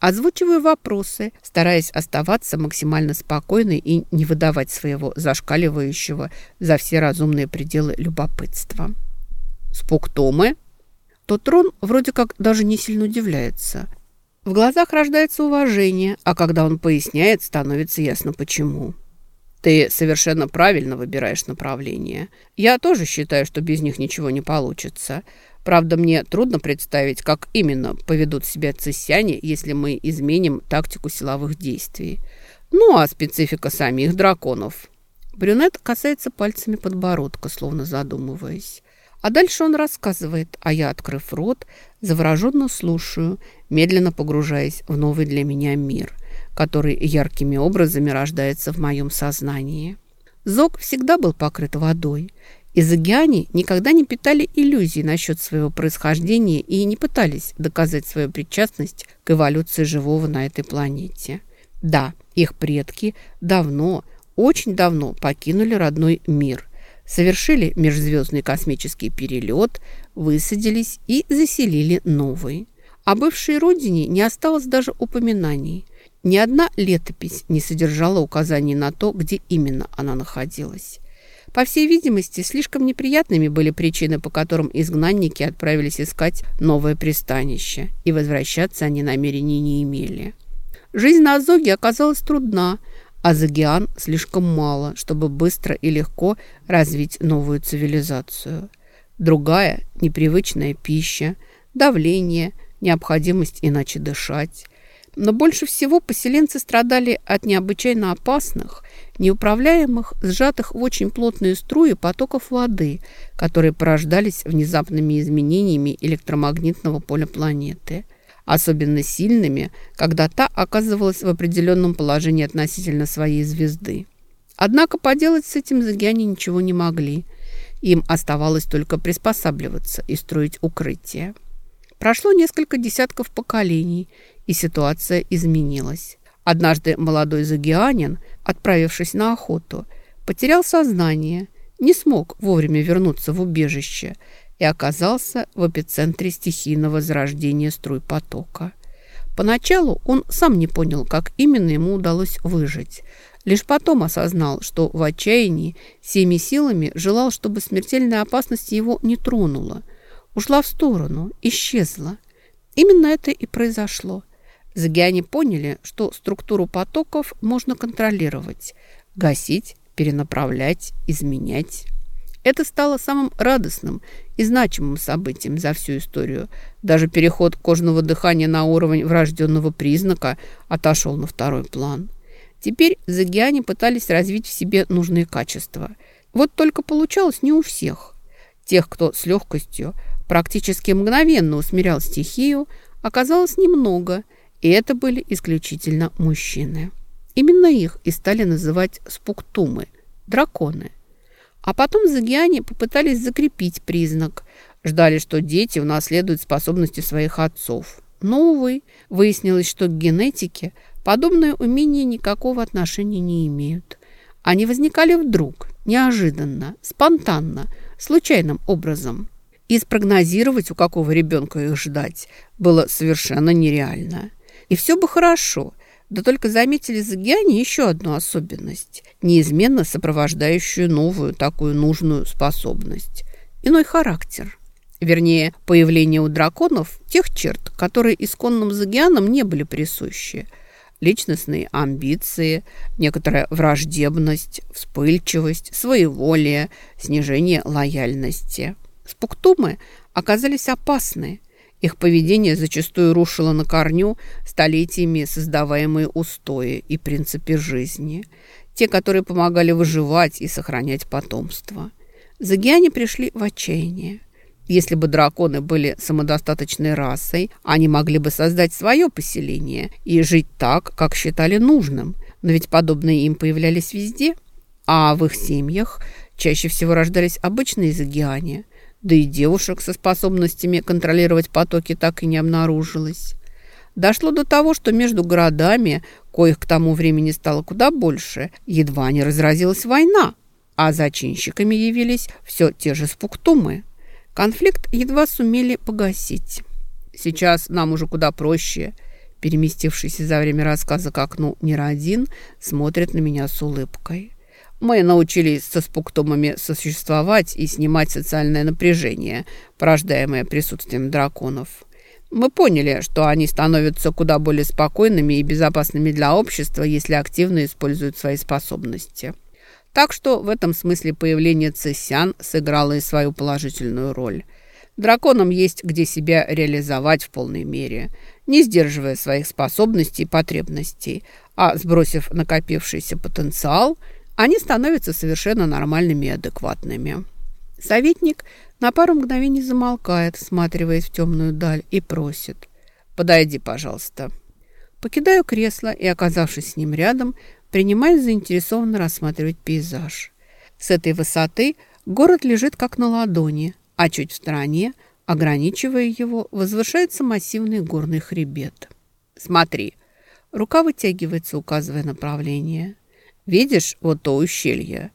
Озвучиваю вопросы, стараясь оставаться максимально спокойной и не выдавать своего зашкаливающего за все разумные пределы любопытства. «Спуктомы?» То трон вроде как даже не сильно удивляется. В глазах рождается уважение, а когда он поясняет, становится ясно почему. Ты совершенно правильно выбираешь направление. Я тоже считаю, что без них ничего не получится. Правда, мне трудно представить, как именно поведут себя цисяне, если мы изменим тактику силовых действий. Ну, а специфика самих драконов. Брюнет касается пальцами подбородка, словно задумываясь. А дальше он рассказывает, а я, открыв рот, завороженно слушаю, медленно погружаясь в новый для меня мир – который яркими образами рождается в моем сознании. Зог всегда был покрыт водой, и загиане никогда не питали иллюзий насчет своего происхождения и не пытались доказать свою причастность к эволюции живого на этой планете. Да, их предки давно, очень давно покинули родной мир, совершили межзвездный космический перелет, высадились и заселили новый. О бывшей родине не осталось даже упоминаний – ни одна летопись не содержала указаний на то, где именно она находилась. По всей видимости, слишком неприятными были причины, по которым изгнанники отправились искать новое пристанище, и возвращаться они намерений не имели. Жизнь на Азоге оказалась трудна, а Загиан слишком мало, чтобы быстро и легко развить новую цивилизацию. Другая – непривычная пища, давление, необходимость иначе дышать – но больше всего поселенцы страдали от необычайно опасных, неуправляемых, сжатых в очень плотные струи потоков воды, которые порождались внезапными изменениями электромагнитного поля планеты. Особенно сильными, когда та оказывалась в определенном положении относительно своей звезды. Однако поделать с этим загиане ничего не могли. Им оставалось только приспосабливаться и строить укрытия. Прошло несколько десятков поколений, и ситуация изменилась. Однажды молодой загианин, отправившись на охоту, потерял сознание, не смог вовремя вернуться в убежище и оказался в эпицентре стихийного зарождения струй потока. Поначалу он сам не понял, как именно ему удалось выжить. Лишь потом осознал, что в отчаянии всеми силами желал, чтобы смертельная опасность его не тронула. Ушла в сторону, исчезла. Именно это и произошло. Загиане поняли, что структуру потоков можно контролировать, гасить, перенаправлять, изменять. Это стало самым радостным и значимым событием за всю историю. Даже переход кожного дыхания на уровень врожденного признака отошел на второй план. Теперь загиане пытались развить в себе нужные качества. Вот только получалось не у всех. Тех, кто с легкостью, практически мгновенно усмирял стихию, оказалось немного – и это были исключительно мужчины. Именно их и стали называть спуктумы – драконы. А потом загиане попытались закрепить признак. Ждали, что дети унаследуют способности своих отцов. Но, увы, выяснилось, что к генетике подобные умения никакого отношения не имеют. Они возникали вдруг, неожиданно, спонтанно, случайным образом. И спрогнозировать, у какого ребенка их ждать, было совершенно нереально. И все бы хорошо, да только заметили Загиане еще одну особенность, неизменно сопровождающую новую такую нужную способность. Иной характер. Вернее, появление у драконов тех черт, которые исконным Загианам не были присущи. Личностные амбиции, некоторая враждебность, вспыльчивость, своеволие, снижение лояльности. Спуктумы оказались опасны – их поведение зачастую рушило на корню столетиями создаваемые устои и принципы жизни, те, которые помогали выживать и сохранять потомство. Загиане пришли в отчаяние. Если бы драконы были самодостаточной расой, они могли бы создать свое поселение и жить так, как считали нужным. Но ведь подобные им появлялись везде. А в их семьях чаще всего рождались обычные загиане – да и девушек со способностями контролировать потоки так и не обнаружилось. Дошло до того, что между городами, коих к тому времени стало куда больше, едва не разразилась война, а зачинщиками явились все те же спуктумы. Конфликт едва сумели погасить. Сейчас нам уже куда проще. переместившийся за время рассказа к окну Неродин, смотрит на меня с улыбкой. Мы научились со спуктомами сосуществовать и снимать социальное напряжение, порождаемое присутствием драконов. Мы поняли, что они становятся куда более спокойными и безопасными для общества, если активно используют свои способности. Так что в этом смысле появление Цесян сыграло и свою положительную роль. Драконам есть где себя реализовать в полной мере, не сдерживая своих способностей и потребностей, а сбросив накопившийся потенциал, они становятся совершенно нормальными и адекватными. Советник на пару мгновений замолкает, всматриваясь в темную даль, и просит «Подойди, пожалуйста». Покидаю кресло и, оказавшись с ним рядом, принимаюсь заинтересованно рассматривать пейзаж. С этой высоты город лежит как на ладони, а чуть в стороне, ограничивая его, возвышается массивный горный хребет. «Смотри!» Рука вытягивается, указывая направление. «Видишь вот то ущелье?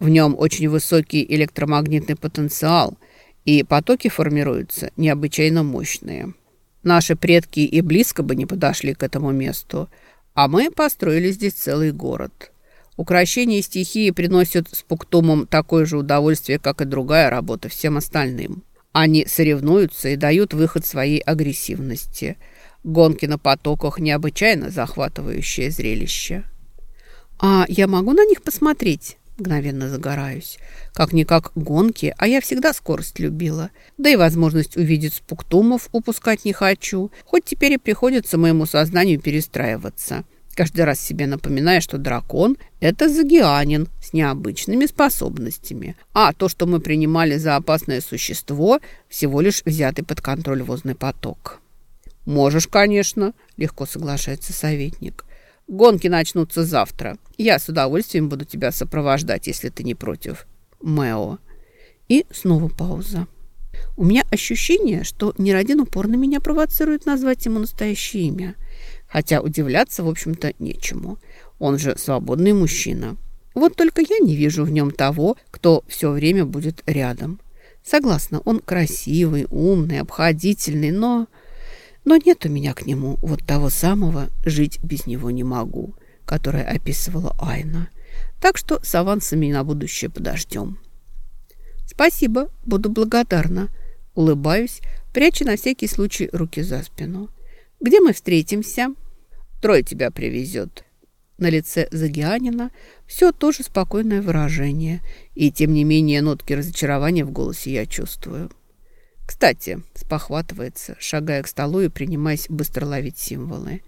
В нем очень высокий электромагнитный потенциал, и потоки формируются необычайно мощные. Наши предки и близко бы не подошли к этому месту, а мы построили здесь целый город. Укращение стихии приносит спуктумам такое же удовольствие, как и другая работа всем остальным. Они соревнуются и дают выход своей агрессивности. Гонки на потоках – необычайно захватывающее зрелище. «А я могу на них посмотреть?» Мгновенно загораюсь. Как-никак гонки, а я всегда скорость любила. Да и возможность увидеть спуктумов упускать не хочу. Хоть теперь и приходится моему сознанию перестраиваться. Каждый раз себе напоминая, что дракон – это загианин с необычными способностями. А то, что мы принимали за опасное существо, всего лишь взятый под контроль возный поток. «Можешь, конечно», – легко соглашается советник. Гонки начнутся завтра. Я с удовольствием буду тебя сопровождать, если ты не против. Мэо. И снова пауза. У меня ощущение, что Неродин упорно меня провоцирует назвать ему настоящее имя. Хотя удивляться, в общем-то, нечему. Он же свободный мужчина. Вот только я не вижу в нем того, кто все время будет рядом. Согласна, он красивый, умный, обходительный, но... Но нет у меня к нему вот того самого «жить без него не могу», которое описывала Айна. Так что с авансами на будущее подождем. Спасибо, буду благодарна. Улыбаюсь, пряча на всякий случай руки за спину. Где мы встретимся? Трой тебя привезет. На лице Загианина все тоже спокойное выражение, и тем не менее нотки разочарования в голосе я чувствую. Кстати, спохватывается, шагая к столу и принимаясь быстро ловить символы.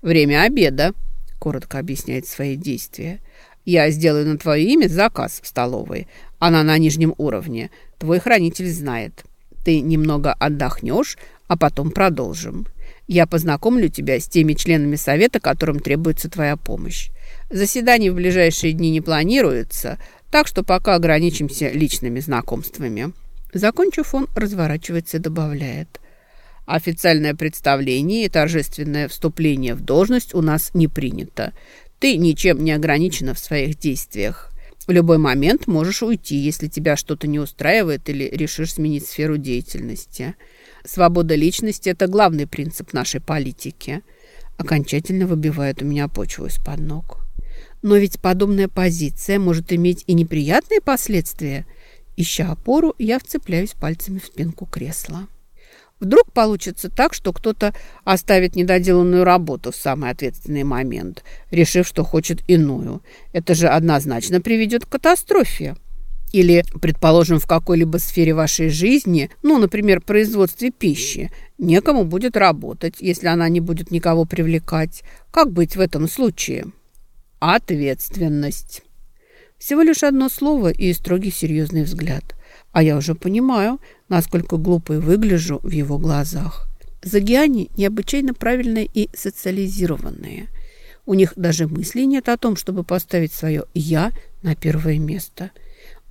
«Время обеда», — коротко объясняет свои действия. «Я сделаю на твое имя заказ в столовой. Она на нижнем уровне. Твой хранитель знает. Ты немного отдохнешь, а потом продолжим. Я познакомлю тебя с теми членами совета, которым требуется твоя помощь. Заседаний в ближайшие дни не планируется, так что пока ограничимся личными знакомствами». Закончив, он разворачивается и добавляет. «Официальное представление и торжественное вступление в должность у нас не принято. Ты ничем не ограничена в своих действиях. В любой момент можешь уйти, если тебя что-то не устраивает или решишь сменить сферу деятельности. Свобода личности – это главный принцип нашей политики. Окончательно выбивает у меня почву из-под ног. Но ведь подобная позиция может иметь и неприятные последствия – Ища опору, я вцепляюсь пальцами в спинку кресла. Вдруг получится так, что кто-то оставит недоделанную работу в самый ответственный момент, решив, что хочет иную. Это же однозначно приведет к катастрофе. Или, предположим, в какой-либо сфере вашей жизни, ну, например, производстве пищи, некому будет работать, если она не будет никого привлекать. Как быть в этом случае? Ответственность. Всего лишь одно слово и строгий серьезный взгляд. А я уже понимаю, насколько глупой выгляжу в его глазах. Загиане необычайно правильные и социализированные. У них даже мысли нет о том, чтобы поставить свое «я» на первое место.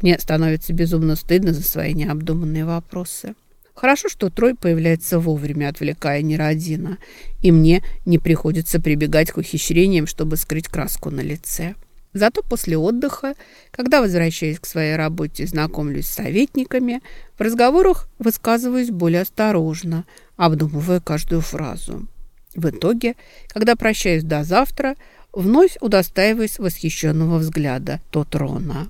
Мне становится безумно стыдно за свои необдуманные вопросы. Хорошо, что Трой появляется вовремя, отвлекая Неродина, и мне не приходится прибегать к ухищрениям, чтобы скрыть краску на лице. Зато после отдыха, когда возвращаюсь к своей работе, знакомлюсь с советниками, в разговорах высказываюсь более осторожно, обдумывая каждую фразу. В итоге, когда прощаюсь до завтра, вновь удостаиваюсь восхищенного взгляда Тотрона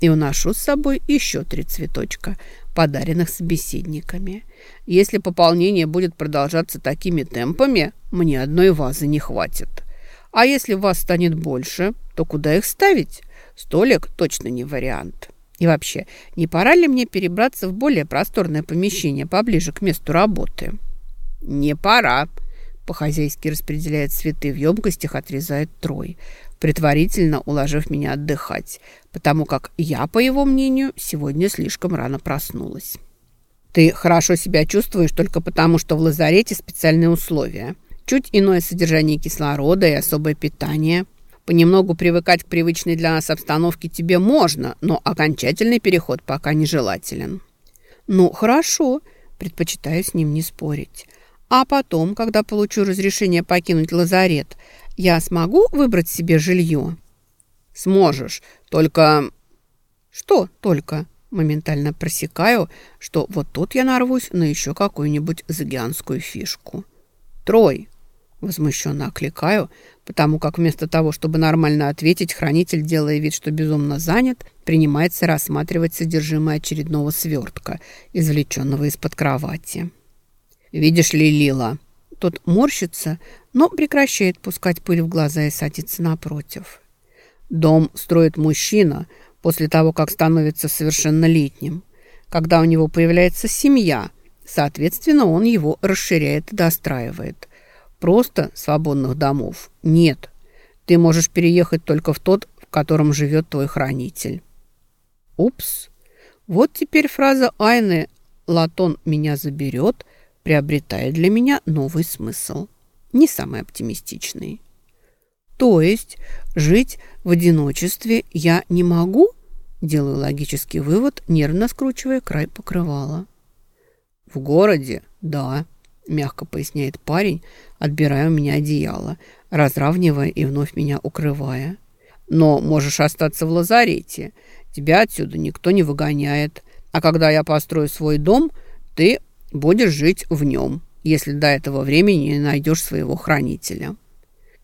и уношу с собой еще три цветочка, подаренных собеседниками. Если пополнение будет продолжаться такими темпами, мне одной вазы не хватит. А если вас станет больше, то куда их ставить? Столик точно не вариант. И вообще, не пора ли мне перебраться в более просторное помещение поближе к месту работы? Не пора. По-хозяйски распределяет цветы в емкостях, отрезает трой, предварительно уложив меня отдыхать, потому как я, по его мнению, сегодня слишком рано проснулась. Ты хорошо себя чувствуешь только потому, что в лазарете специальные условия. Чуть иное содержание кислорода и особое питание – Понемногу привыкать к привычной для нас обстановке тебе можно, но окончательный переход пока нежелателен. Ну, хорошо, предпочитаю с ним не спорить. А потом, когда получу разрешение покинуть лазарет, я смогу выбрать себе жилье? Сможешь, только... Что только? Моментально просекаю, что вот тут я нарвусь на еще какую-нибудь загианскую фишку. Трой, Возмущенно окликаю, потому как вместо того, чтобы нормально ответить, хранитель, делая вид, что безумно занят, принимается рассматривать содержимое очередного свертка, извлеченного из-под кровати. «Видишь ли, Лила?» Тот морщится, но прекращает пускать пыль в глаза и садится напротив. Дом строит мужчина после того, как становится совершеннолетним. Когда у него появляется семья, соответственно, он его расширяет и достраивает – Просто свободных домов нет. Ты можешь переехать только в тот, в котором живет твой хранитель. Упс. Вот теперь фраза Айны «Латон меня заберет» приобретает для меня новый смысл. Не самый оптимистичный. То есть жить в одиночестве я не могу? Делаю логический вывод, нервно скручивая край покрывала. В городе – да мягко поясняет парень, отбирая у меня одеяло, разравнивая и вновь меня укрывая. Но можешь остаться в лазарете. Тебя отсюда никто не выгоняет. А когда я построю свой дом, ты будешь жить в нем, если до этого времени не найдешь своего хранителя.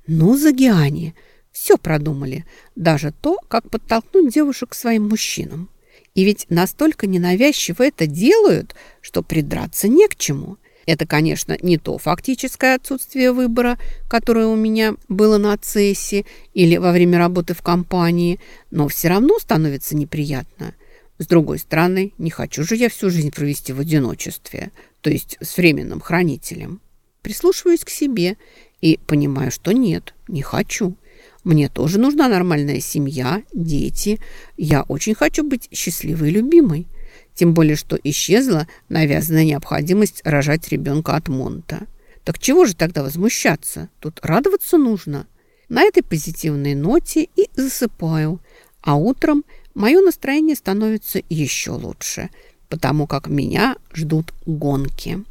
Ну, Загиане, все продумали. Даже то, как подтолкнуть девушек к своим мужчинам. И ведь настолько ненавязчиво это делают, что придраться не к чему. Это, конечно, не то фактическое отсутствие выбора, которое у меня было на цессе или во время работы в компании, но все равно становится неприятно. С другой стороны, не хочу же я всю жизнь провести в одиночестве, то есть с временным хранителем. Прислушиваюсь к себе и понимаю, что нет, не хочу. Мне тоже нужна нормальная семья, дети. Я очень хочу быть счастливой и любимой. Тем более, что исчезла навязанная необходимость рожать ребенка от Монта. Так чего же тогда возмущаться? Тут радоваться нужно. На этой позитивной ноте и засыпаю. А утром мое настроение становится еще лучше, потому как меня ждут гонки.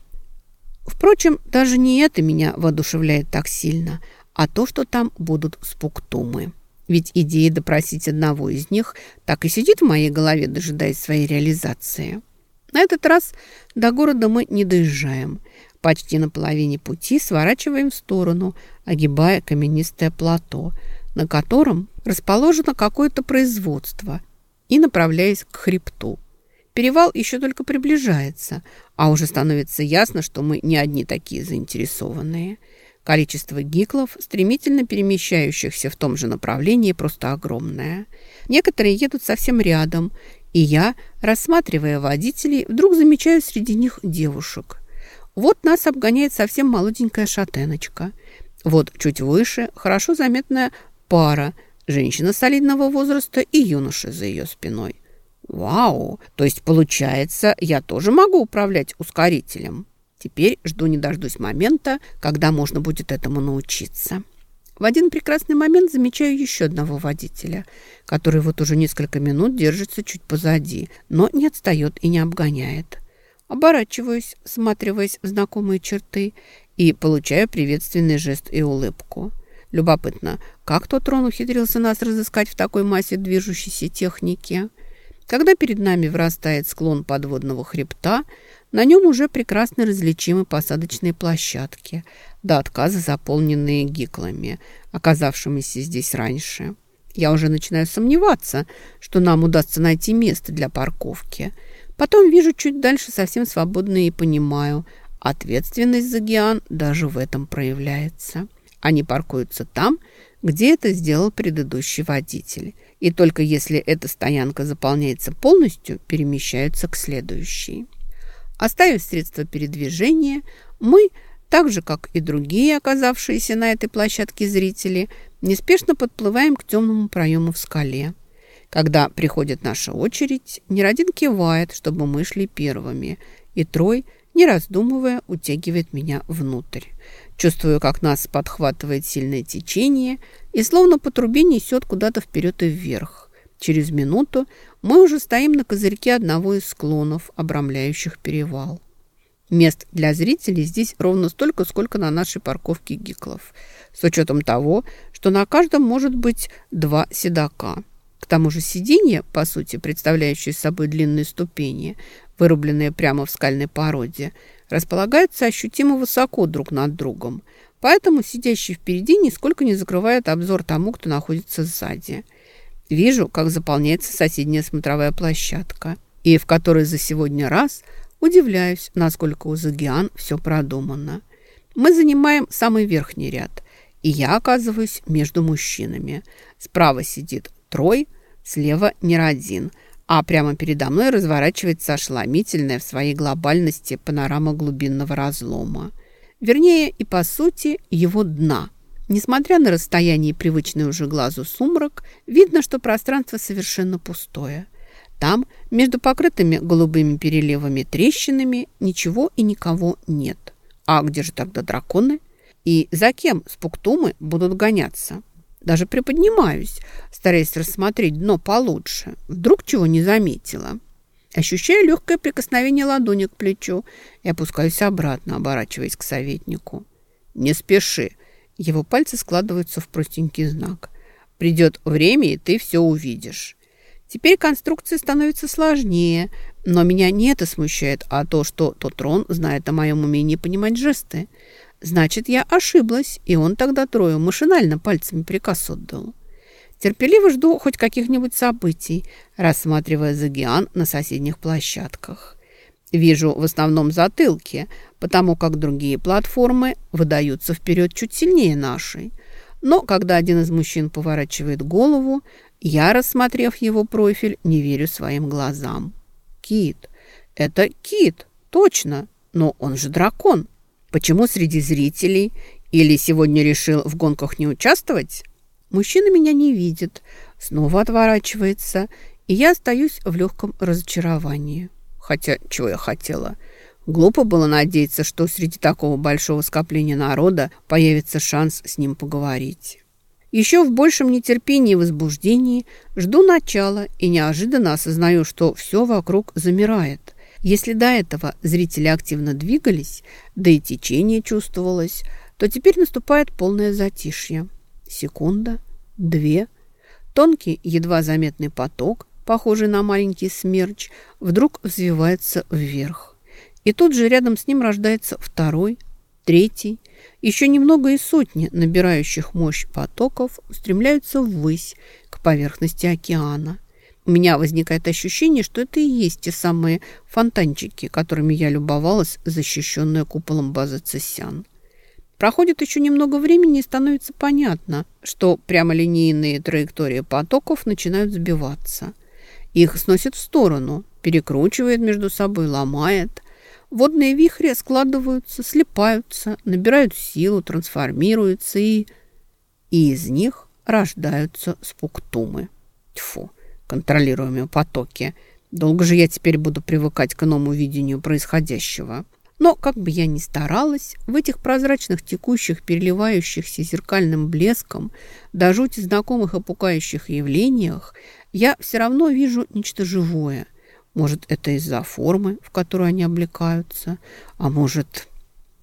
Впрочем, даже не это меня воодушевляет так сильно, а то, что там будут спуктумы. Ведь идея допросить одного из них так и сидит в моей голове, дожидаясь своей реализации. На этот раз до города мы не доезжаем. Почти на половине пути сворачиваем в сторону, огибая каменистое плато, на котором расположено какое-то производство, и направляясь к хребту. Перевал еще только приближается, а уже становится ясно, что мы не одни такие заинтересованные – Количество гиклов, стремительно перемещающихся в том же направлении, просто огромное. Некоторые едут совсем рядом, и я, рассматривая водителей, вдруг замечаю среди них девушек. Вот нас обгоняет совсем молоденькая шатеночка. Вот чуть выше хорошо заметная пара, женщина солидного возраста и юноша за ее спиной. Вау! То есть, получается, я тоже могу управлять ускорителем. Теперь жду не дождусь момента, когда можно будет этому научиться. В один прекрасный момент замечаю еще одного водителя, который вот уже несколько минут держится чуть позади, но не отстает и не обгоняет. Оборачиваюсь, всматриваясь в знакомые черты и получаю приветственный жест и улыбку. Любопытно, как тот трон ухитрился нас разыскать в такой массе движущейся техники? Когда перед нами врастает склон подводного хребта, На нем уже прекрасно различимы посадочные площадки, до отказа заполненные гиклами, оказавшимися здесь раньше. Я уже начинаю сомневаться, что нам удастся найти место для парковки. Потом вижу чуть дальше совсем свободно и понимаю, ответственность за Гиан даже в этом проявляется. Они паркуются там, где это сделал предыдущий водитель. И только если эта стоянка заполняется полностью, перемещаются к следующей. Оставив средства передвижения, мы, так же, как и другие оказавшиеся на этой площадке зрители, неспешно подплываем к темному проему в скале. Когда приходит наша очередь, Неродин кивает, чтобы мы шли первыми, и Трой, не раздумывая, утягивает меня внутрь. Чувствую, как нас подхватывает сильное течение и словно по трубе несет куда-то вперед и вверх. Через минуту мы уже стоим на козырьке одного из склонов, обрамляющих перевал. Мест для зрителей здесь ровно столько, сколько на нашей парковке гиклов, с учетом того, что на каждом может быть два седока. К тому же сиденья, по сути, представляющие собой длинные ступени, вырубленные прямо в скальной породе, располагаются ощутимо высоко друг над другом, поэтому сидящий впереди нисколько не закрывает обзор тому, кто находится сзади. Вижу, как заполняется соседняя смотровая площадка, и в которой за сегодня раз удивляюсь, насколько у Загиан все продумано. Мы занимаем самый верхний ряд, и я оказываюсь между мужчинами. Справа сидит Трой, слева Неродин – а прямо передо мной разворачивается ошеломительная в своей глобальности панорама глубинного разлома. Вернее, и по сути, его дна. Несмотря на расстояние и привычный уже глазу сумрак, видно, что пространство совершенно пустое. Там, между покрытыми голубыми переливами трещинами, ничего и никого нет. А где же тогда драконы? И за кем спуктумы будут гоняться? Даже приподнимаюсь, стараясь рассмотреть дно получше. Вдруг чего не заметила. Ощущаю легкое прикосновение ладони к плечу и опускаюсь обратно, оборачиваясь к советнику. «Не спеши!» Его пальцы складываются в простенький знак. «Придет время, и ты все увидишь». Теперь конструкция становится сложнее, но меня не это смущает, а то, что тот трон знает о моем умении понимать жесты. Значит, я ошиблась, и он тогда трою машинально пальцами приказ отдал. Терпеливо жду хоть каких-нибудь событий, рассматривая Загиан на соседних площадках. Вижу в основном затылки, потому как другие платформы выдаются вперед чуть сильнее нашей. Но когда один из мужчин поворачивает голову, я, рассмотрев его профиль, не верю своим глазам. Кит. Это кит, точно, но он же дракон. Почему среди зрителей? Или сегодня решил в гонках не участвовать? Мужчина меня не видит, снова отворачивается, и я остаюсь в легком разочаровании. Хотя, чего я хотела? Глупо было надеяться, что среди такого большого скопления народа появится шанс с ним поговорить. Еще в большем нетерпении и возбуждении жду начала и неожиданно осознаю, что все вокруг замирает – если до этого зрители активно двигались, да и течение чувствовалось, то теперь наступает полное затишье. Секунда, две. Тонкий, едва заметный поток, похожий на маленький смерч, вдруг взвивается вверх. И тут же рядом с ним рождается второй, третий. Еще немного и сотни набирающих мощь потоков устремляются ввысь, к поверхности океана – у меня возникает ощущение, что это и есть те самые фонтанчики, которыми я любовалась, защищенная куполом базы Цесян. Проходит еще немного времени и становится понятно, что прямолинейные траектории потоков начинают сбиваться. Их сносит в сторону, перекручивает между собой, ломает. Водные вихри складываются, слипаются, набирают силу, трансформируются и... И из них рождаются спуктумы. Тьфу! контролируемые потоки. Долго же я теперь буду привыкать к новому видению происходящего. Но, как бы я ни старалась, в этих прозрачных, текущих, переливающихся зеркальным блеском, до жути знакомых и пугающих явлениях, я все равно вижу нечто живое. Может, это из-за формы, в которую они облекаются, а может...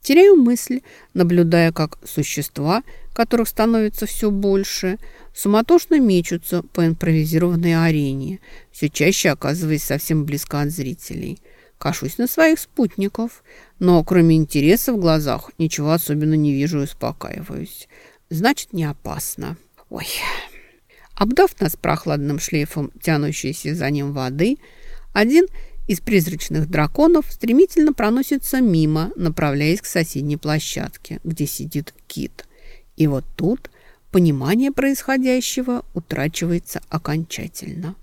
Теряю мысль, наблюдая, как существа, которых становится все больше, суматошно мечутся по импровизированной арене, все чаще оказываясь совсем близко от зрителей. Кашусь на своих спутников. Но кроме интереса в глазах ничего особенно не вижу и успокаиваюсь. Значит, не опасно. Ой. Обдав нас прохладным шлейфом тянущейся за ним воды, один из призрачных драконов стремительно проносится мимо, направляясь к соседней площадке, где сидит кит. И вот тут понимание происходящего утрачивается окончательно.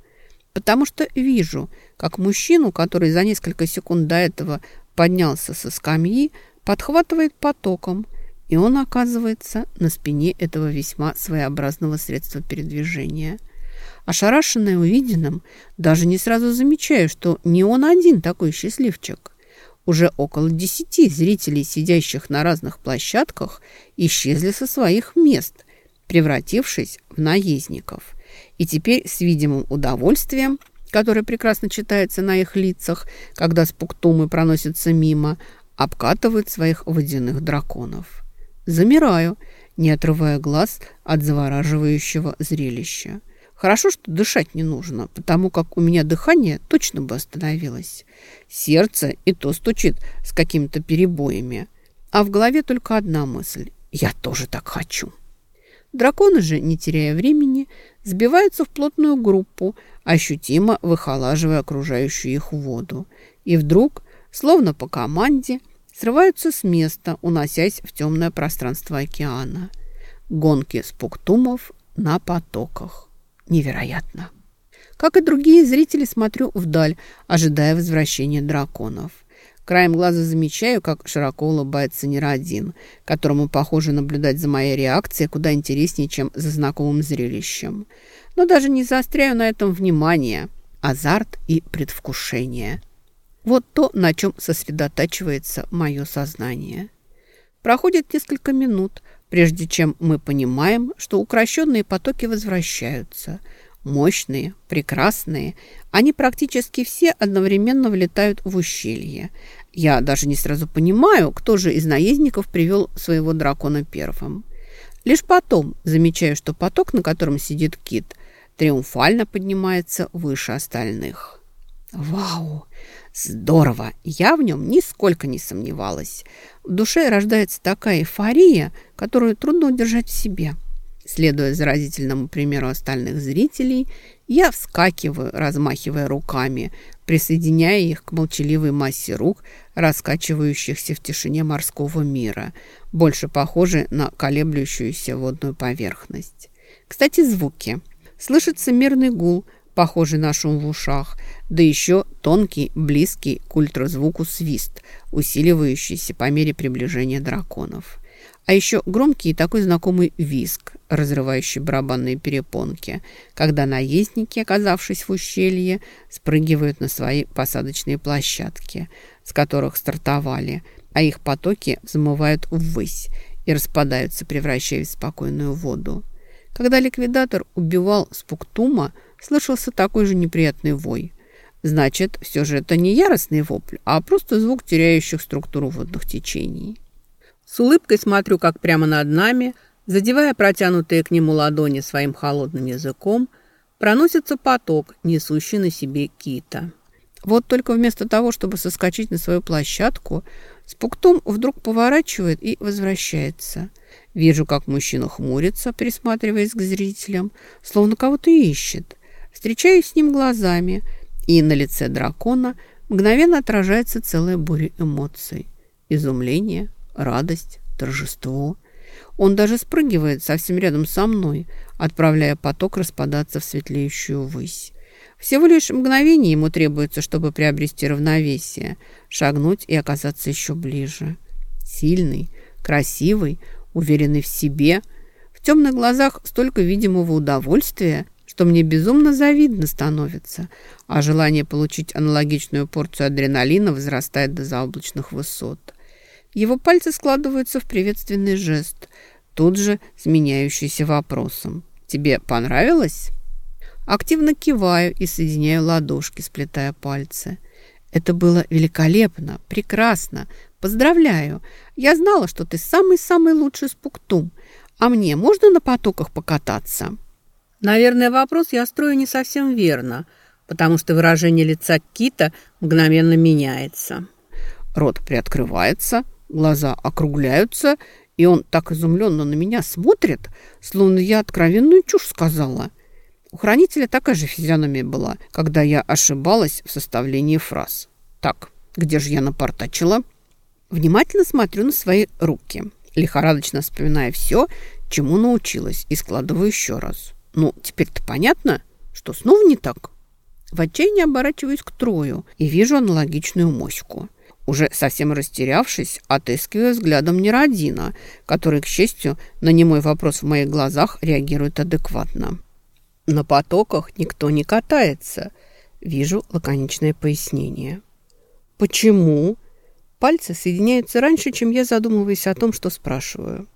Потому что вижу, как мужчину, который за несколько секунд до этого поднялся со скамьи, подхватывает потоком, и он оказывается на спине этого весьма своеобразного средства передвижения. Ошарашенная увиденным, даже не сразу замечаю, что не он один такой счастливчик. Уже около десяти зрителей, сидящих на разных площадках, исчезли со своих мест, превратившись в наездников. И теперь с видимым удовольствием, которое прекрасно читается на их лицах, когда спуктумы проносятся мимо, обкатывают своих водяных драконов. Замираю, не отрывая глаз от завораживающего зрелища. Хорошо, что дышать не нужно, потому как у меня дыхание точно бы остановилось. Сердце и то стучит с какими-то перебоями. А в голове только одна мысль – я тоже так хочу. Драконы же, не теряя времени, сбиваются в плотную группу, ощутимо выхолаживая окружающую их воду. И вдруг, словно по команде, срываются с места, уносясь в темное пространство океана. Гонки спуктумов на потоках. Невероятно. Как и другие зрители, смотрю вдаль, ожидая возвращения драконов. Краем глаза замечаю, как широко улыбается Неродин, которому, похоже, наблюдать за моей реакцией куда интереснее, чем за знакомым зрелищем. Но даже не заостряю на этом внимание. Азарт и предвкушение. Вот то, на чем сосредотачивается мое сознание. Проходит несколько минут, прежде чем мы понимаем, что укращенные потоки возвращаются – Мощные, прекрасные, они практически все одновременно влетают в ущелье. Я даже не сразу понимаю, кто же из наездников привел своего дракона первым. Лишь потом замечаю, что поток, на котором сидит кит, триумфально поднимается выше остальных. Вау! Здорово! Я в нем нисколько не сомневалась. В душе рождается такая эйфория, которую трудно удержать в себе – Следуя заразительному примеру остальных зрителей, я вскакиваю, размахивая руками, присоединяя их к молчаливой массе рук, раскачивающихся в тишине морского мира, больше похожей на колеблющуюся водную поверхность. Кстати, звуки. Слышится мирный гул, похожий на шум в ушах, да еще тонкий, близкий к ультразвуку свист, усиливающийся по мере приближения драконов. А еще громкий и такой знакомый визг, разрывающий барабанные перепонки, когда наездники, оказавшись в ущелье, спрыгивают на свои посадочные площадки, с которых стартовали, а их потоки взмывают ввысь и распадаются, превращаясь в спокойную воду. Когда ликвидатор убивал Спуктума, слышался такой же неприятный вой. Значит, все же это не яростный вопль, а просто звук теряющих структуру водных течений. С улыбкой смотрю, как прямо над нами, задевая протянутые к нему ладони своим холодным языком, проносится поток, несущий на себе кита. Вот только вместо того, чтобы соскочить на свою площадку, Спуктум вдруг поворачивает и возвращается. Вижу, как мужчина хмурится, присматриваясь к зрителям, словно кого-то ищет. Встречаюсь с ним глазами, и на лице дракона мгновенно отражается целая буря эмоций. Изумление, радость, торжество. Он даже спрыгивает совсем рядом со мной, отправляя поток распадаться в светлеющую высь. Всего лишь мгновение ему требуется, чтобы приобрести равновесие, шагнуть и оказаться еще ближе. Сильный, красивый, уверенный в себе. В темных глазах столько видимого удовольствия, что мне безумно завидно становится, а желание получить аналогичную порцию адреналина возрастает до заоблачных высот. Его пальцы складываются в приветственный жест, тут же сменяющийся вопросом. «Тебе понравилось?» Активно киваю и соединяю ладошки, сплетая пальцы. Это было великолепно, прекрасно. Поздравляю. Я знала, что ты самый-самый лучший спуктум. А мне можно на потоках покататься? Наверное, вопрос я строю не совсем верно. потому что выражение лица Кита мгновенно меняется. Рот приоткрывается, глаза округляются, и он так изумленно на меня смотрит, словно я откровенную чушь сказала. У хранителя такая же физиономия была, когда я ошибалась в составлении фраз. Так, где же я напортачила? Внимательно смотрю на свои руки, лихорадочно вспоминая все, чему научилась, и складываю еще раз. Ну, теперь-то понятно, что снова не так. В отчаянии оборачиваюсь к Трою и вижу аналогичную моську. Уже совсем растерявшись, отыскиваю взглядом Неродина, который, к счастью, на немой вопрос в моих глазах реагирует адекватно. На потоках никто не катается. Вижу лаконичное пояснение. Почему? Пальцы соединяются раньше, чем я задумываюсь о том, что спрашиваю.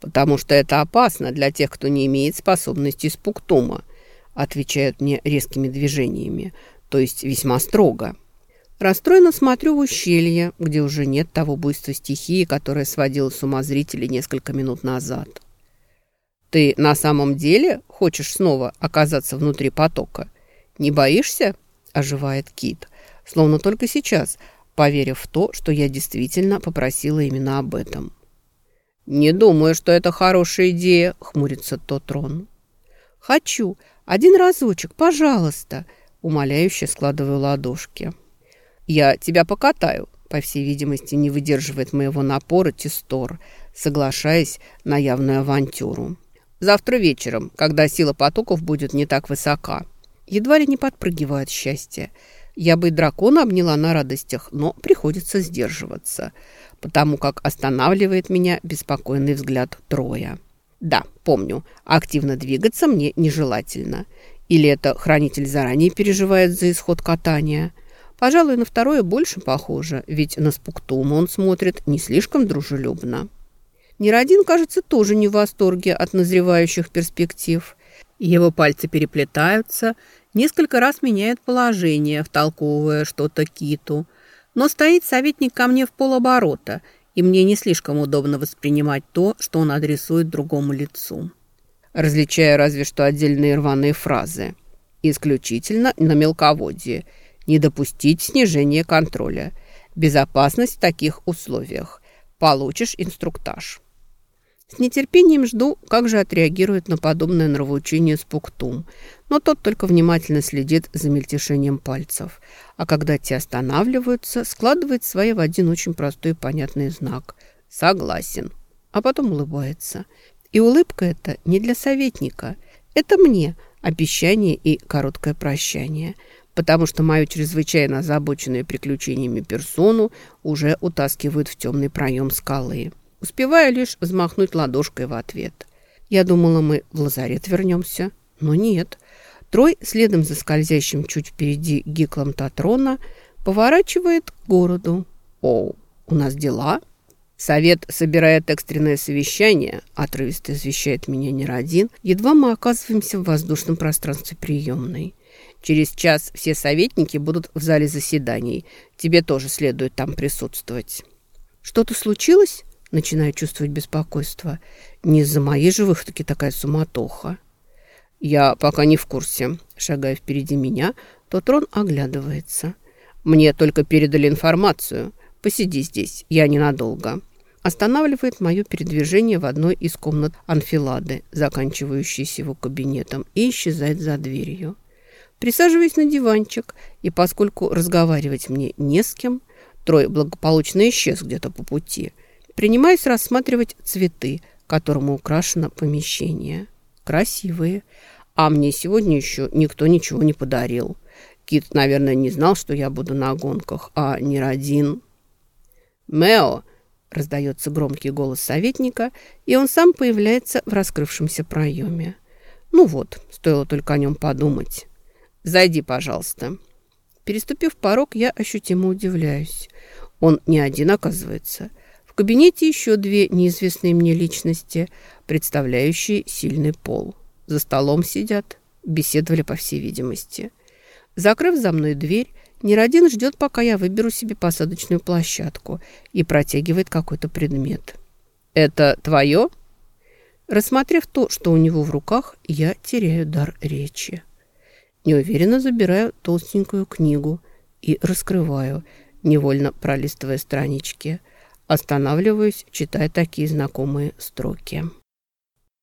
Потому что это опасно для тех, кто не имеет способности спуктума, отвечают мне резкими движениями, то есть весьма строго. Расстроенно смотрю в ущелье, где уже нет того буйства стихии, которое сводило с ума зрителей несколько минут назад. «Ты на самом деле хочешь снова оказаться внутри потока? Не боишься?» – оживает Кит, словно только сейчас, поверив в то, что я действительно попросила именно об этом. «Не думаю, что это хорошая идея», – хмурится Тотрон. «Хочу. Один разочек, пожалуйста», – умоляюще складываю ладошки. «Я тебя покатаю», по всей видимости, не выдерживает моего напора Тестор, соглашаясь на явную авантюру. «Завтра вечером, когда сила потоков будет не так высока». Едва ли не подпрыгивает счастье. Я бы и дракона обняла на радостях, но приходится сдерживаться, потому как останавливает меня беспокойный взгляд Троя. Да, помню, активно двигаться мне нежелательно. Или это хранитель заранее переживает за исход катания – Пожалуй, на второе больше похоже, ведь на спуктум он смотрит не слишком дружелюбно. Неродин, кажется, тоже не в восторге от назревающих перспектив. Его пальцы переплетаются, несколько раз меняет положение, втолковывая что-то киту. Но стоит советник ко мне в полоборота, и мне не слишком удобно воспринимать то, что он адресует другому лицу. Различая разве что отдельные рваные фразы. Исключительно на мелководье – не допустить снижения контроля. Безопасность в таких условиях. Получишь инструктаж. С нетерпением жду, как же отреагирует на подобное нравоучение Спуктум. Но тот только внимательно следит за мельтешением пальцев. А когда те останавливаются, складывает свои в один очень простой и понятный знак. «Согласен». А потом улыбается. И улыбка эта не для советника. Это мне обещание и короткое прощание – потому что мою чрезвычайно озабоченную приключениями персону уже утаскивают в темный проем скалы. Успеваю лишь взмахнуть ладошкой в ответ. Я думала, мы в лазарет вернемся, но нет. Трой, следом за скользящим чуть впереди гиклом Татрона, поворачивает к городу. «О, у нас дела?» Совет собирает экстренное совещание, отрывисто извещает меня Неродин, едва мы оказываемся в воздушном пространстве приемной. Через час все советники будут в зале заседаний. Тебе тоже следует там присутствовать». «Что-то случилось?» Начинаю чувствовать беспокойство. Не из-за моей же выходки такая суматоха. Я пока не в курсе. Шагая впереди меня, то трон оглядывается. Мне только передали информацию. Посиди здесь, я ненадолго. Останавливает мое передвижение в одной из комнат анфилады, заканчивающейся его кабинетом, и исчезает за дверью. Присаживаюсь на диванчик, и поскольку разговаривать мне не с кем, Трой благополучно исчез где-то по пути, принимаюсь рассматривать цветы, которым украшено помещение. Красивые. А мне сегодня еще никто ничего не подарил. Кит, наверное, не знал, что я буду на гонках, а не один. «Мео!» – раздается громкий голос советника, и он сам появляется в раскрывшемся проеме. Ну вот, стоило только о нем подумать. Зайди, пожалуйста». Переступив порог, я ощутимо удивляюсь. Он не один, оказывается. В кабинете еще две неизвестные мне личности, представляющие сильный пол. За столом сидят, беседовали, по всей видимости. Закрыв за мной дверь, Неродин ждет, пока я выберу себе посадочную площадку и протягивает какой-то предмет. «Это твое?» Рассмотрев то, что у него в руках, я теряю дар речи. Неуверенно забираю толстенькую книгу и раскрываю, невольно пролистывая странички. Останавливаюсь, читая такие знакомые строки.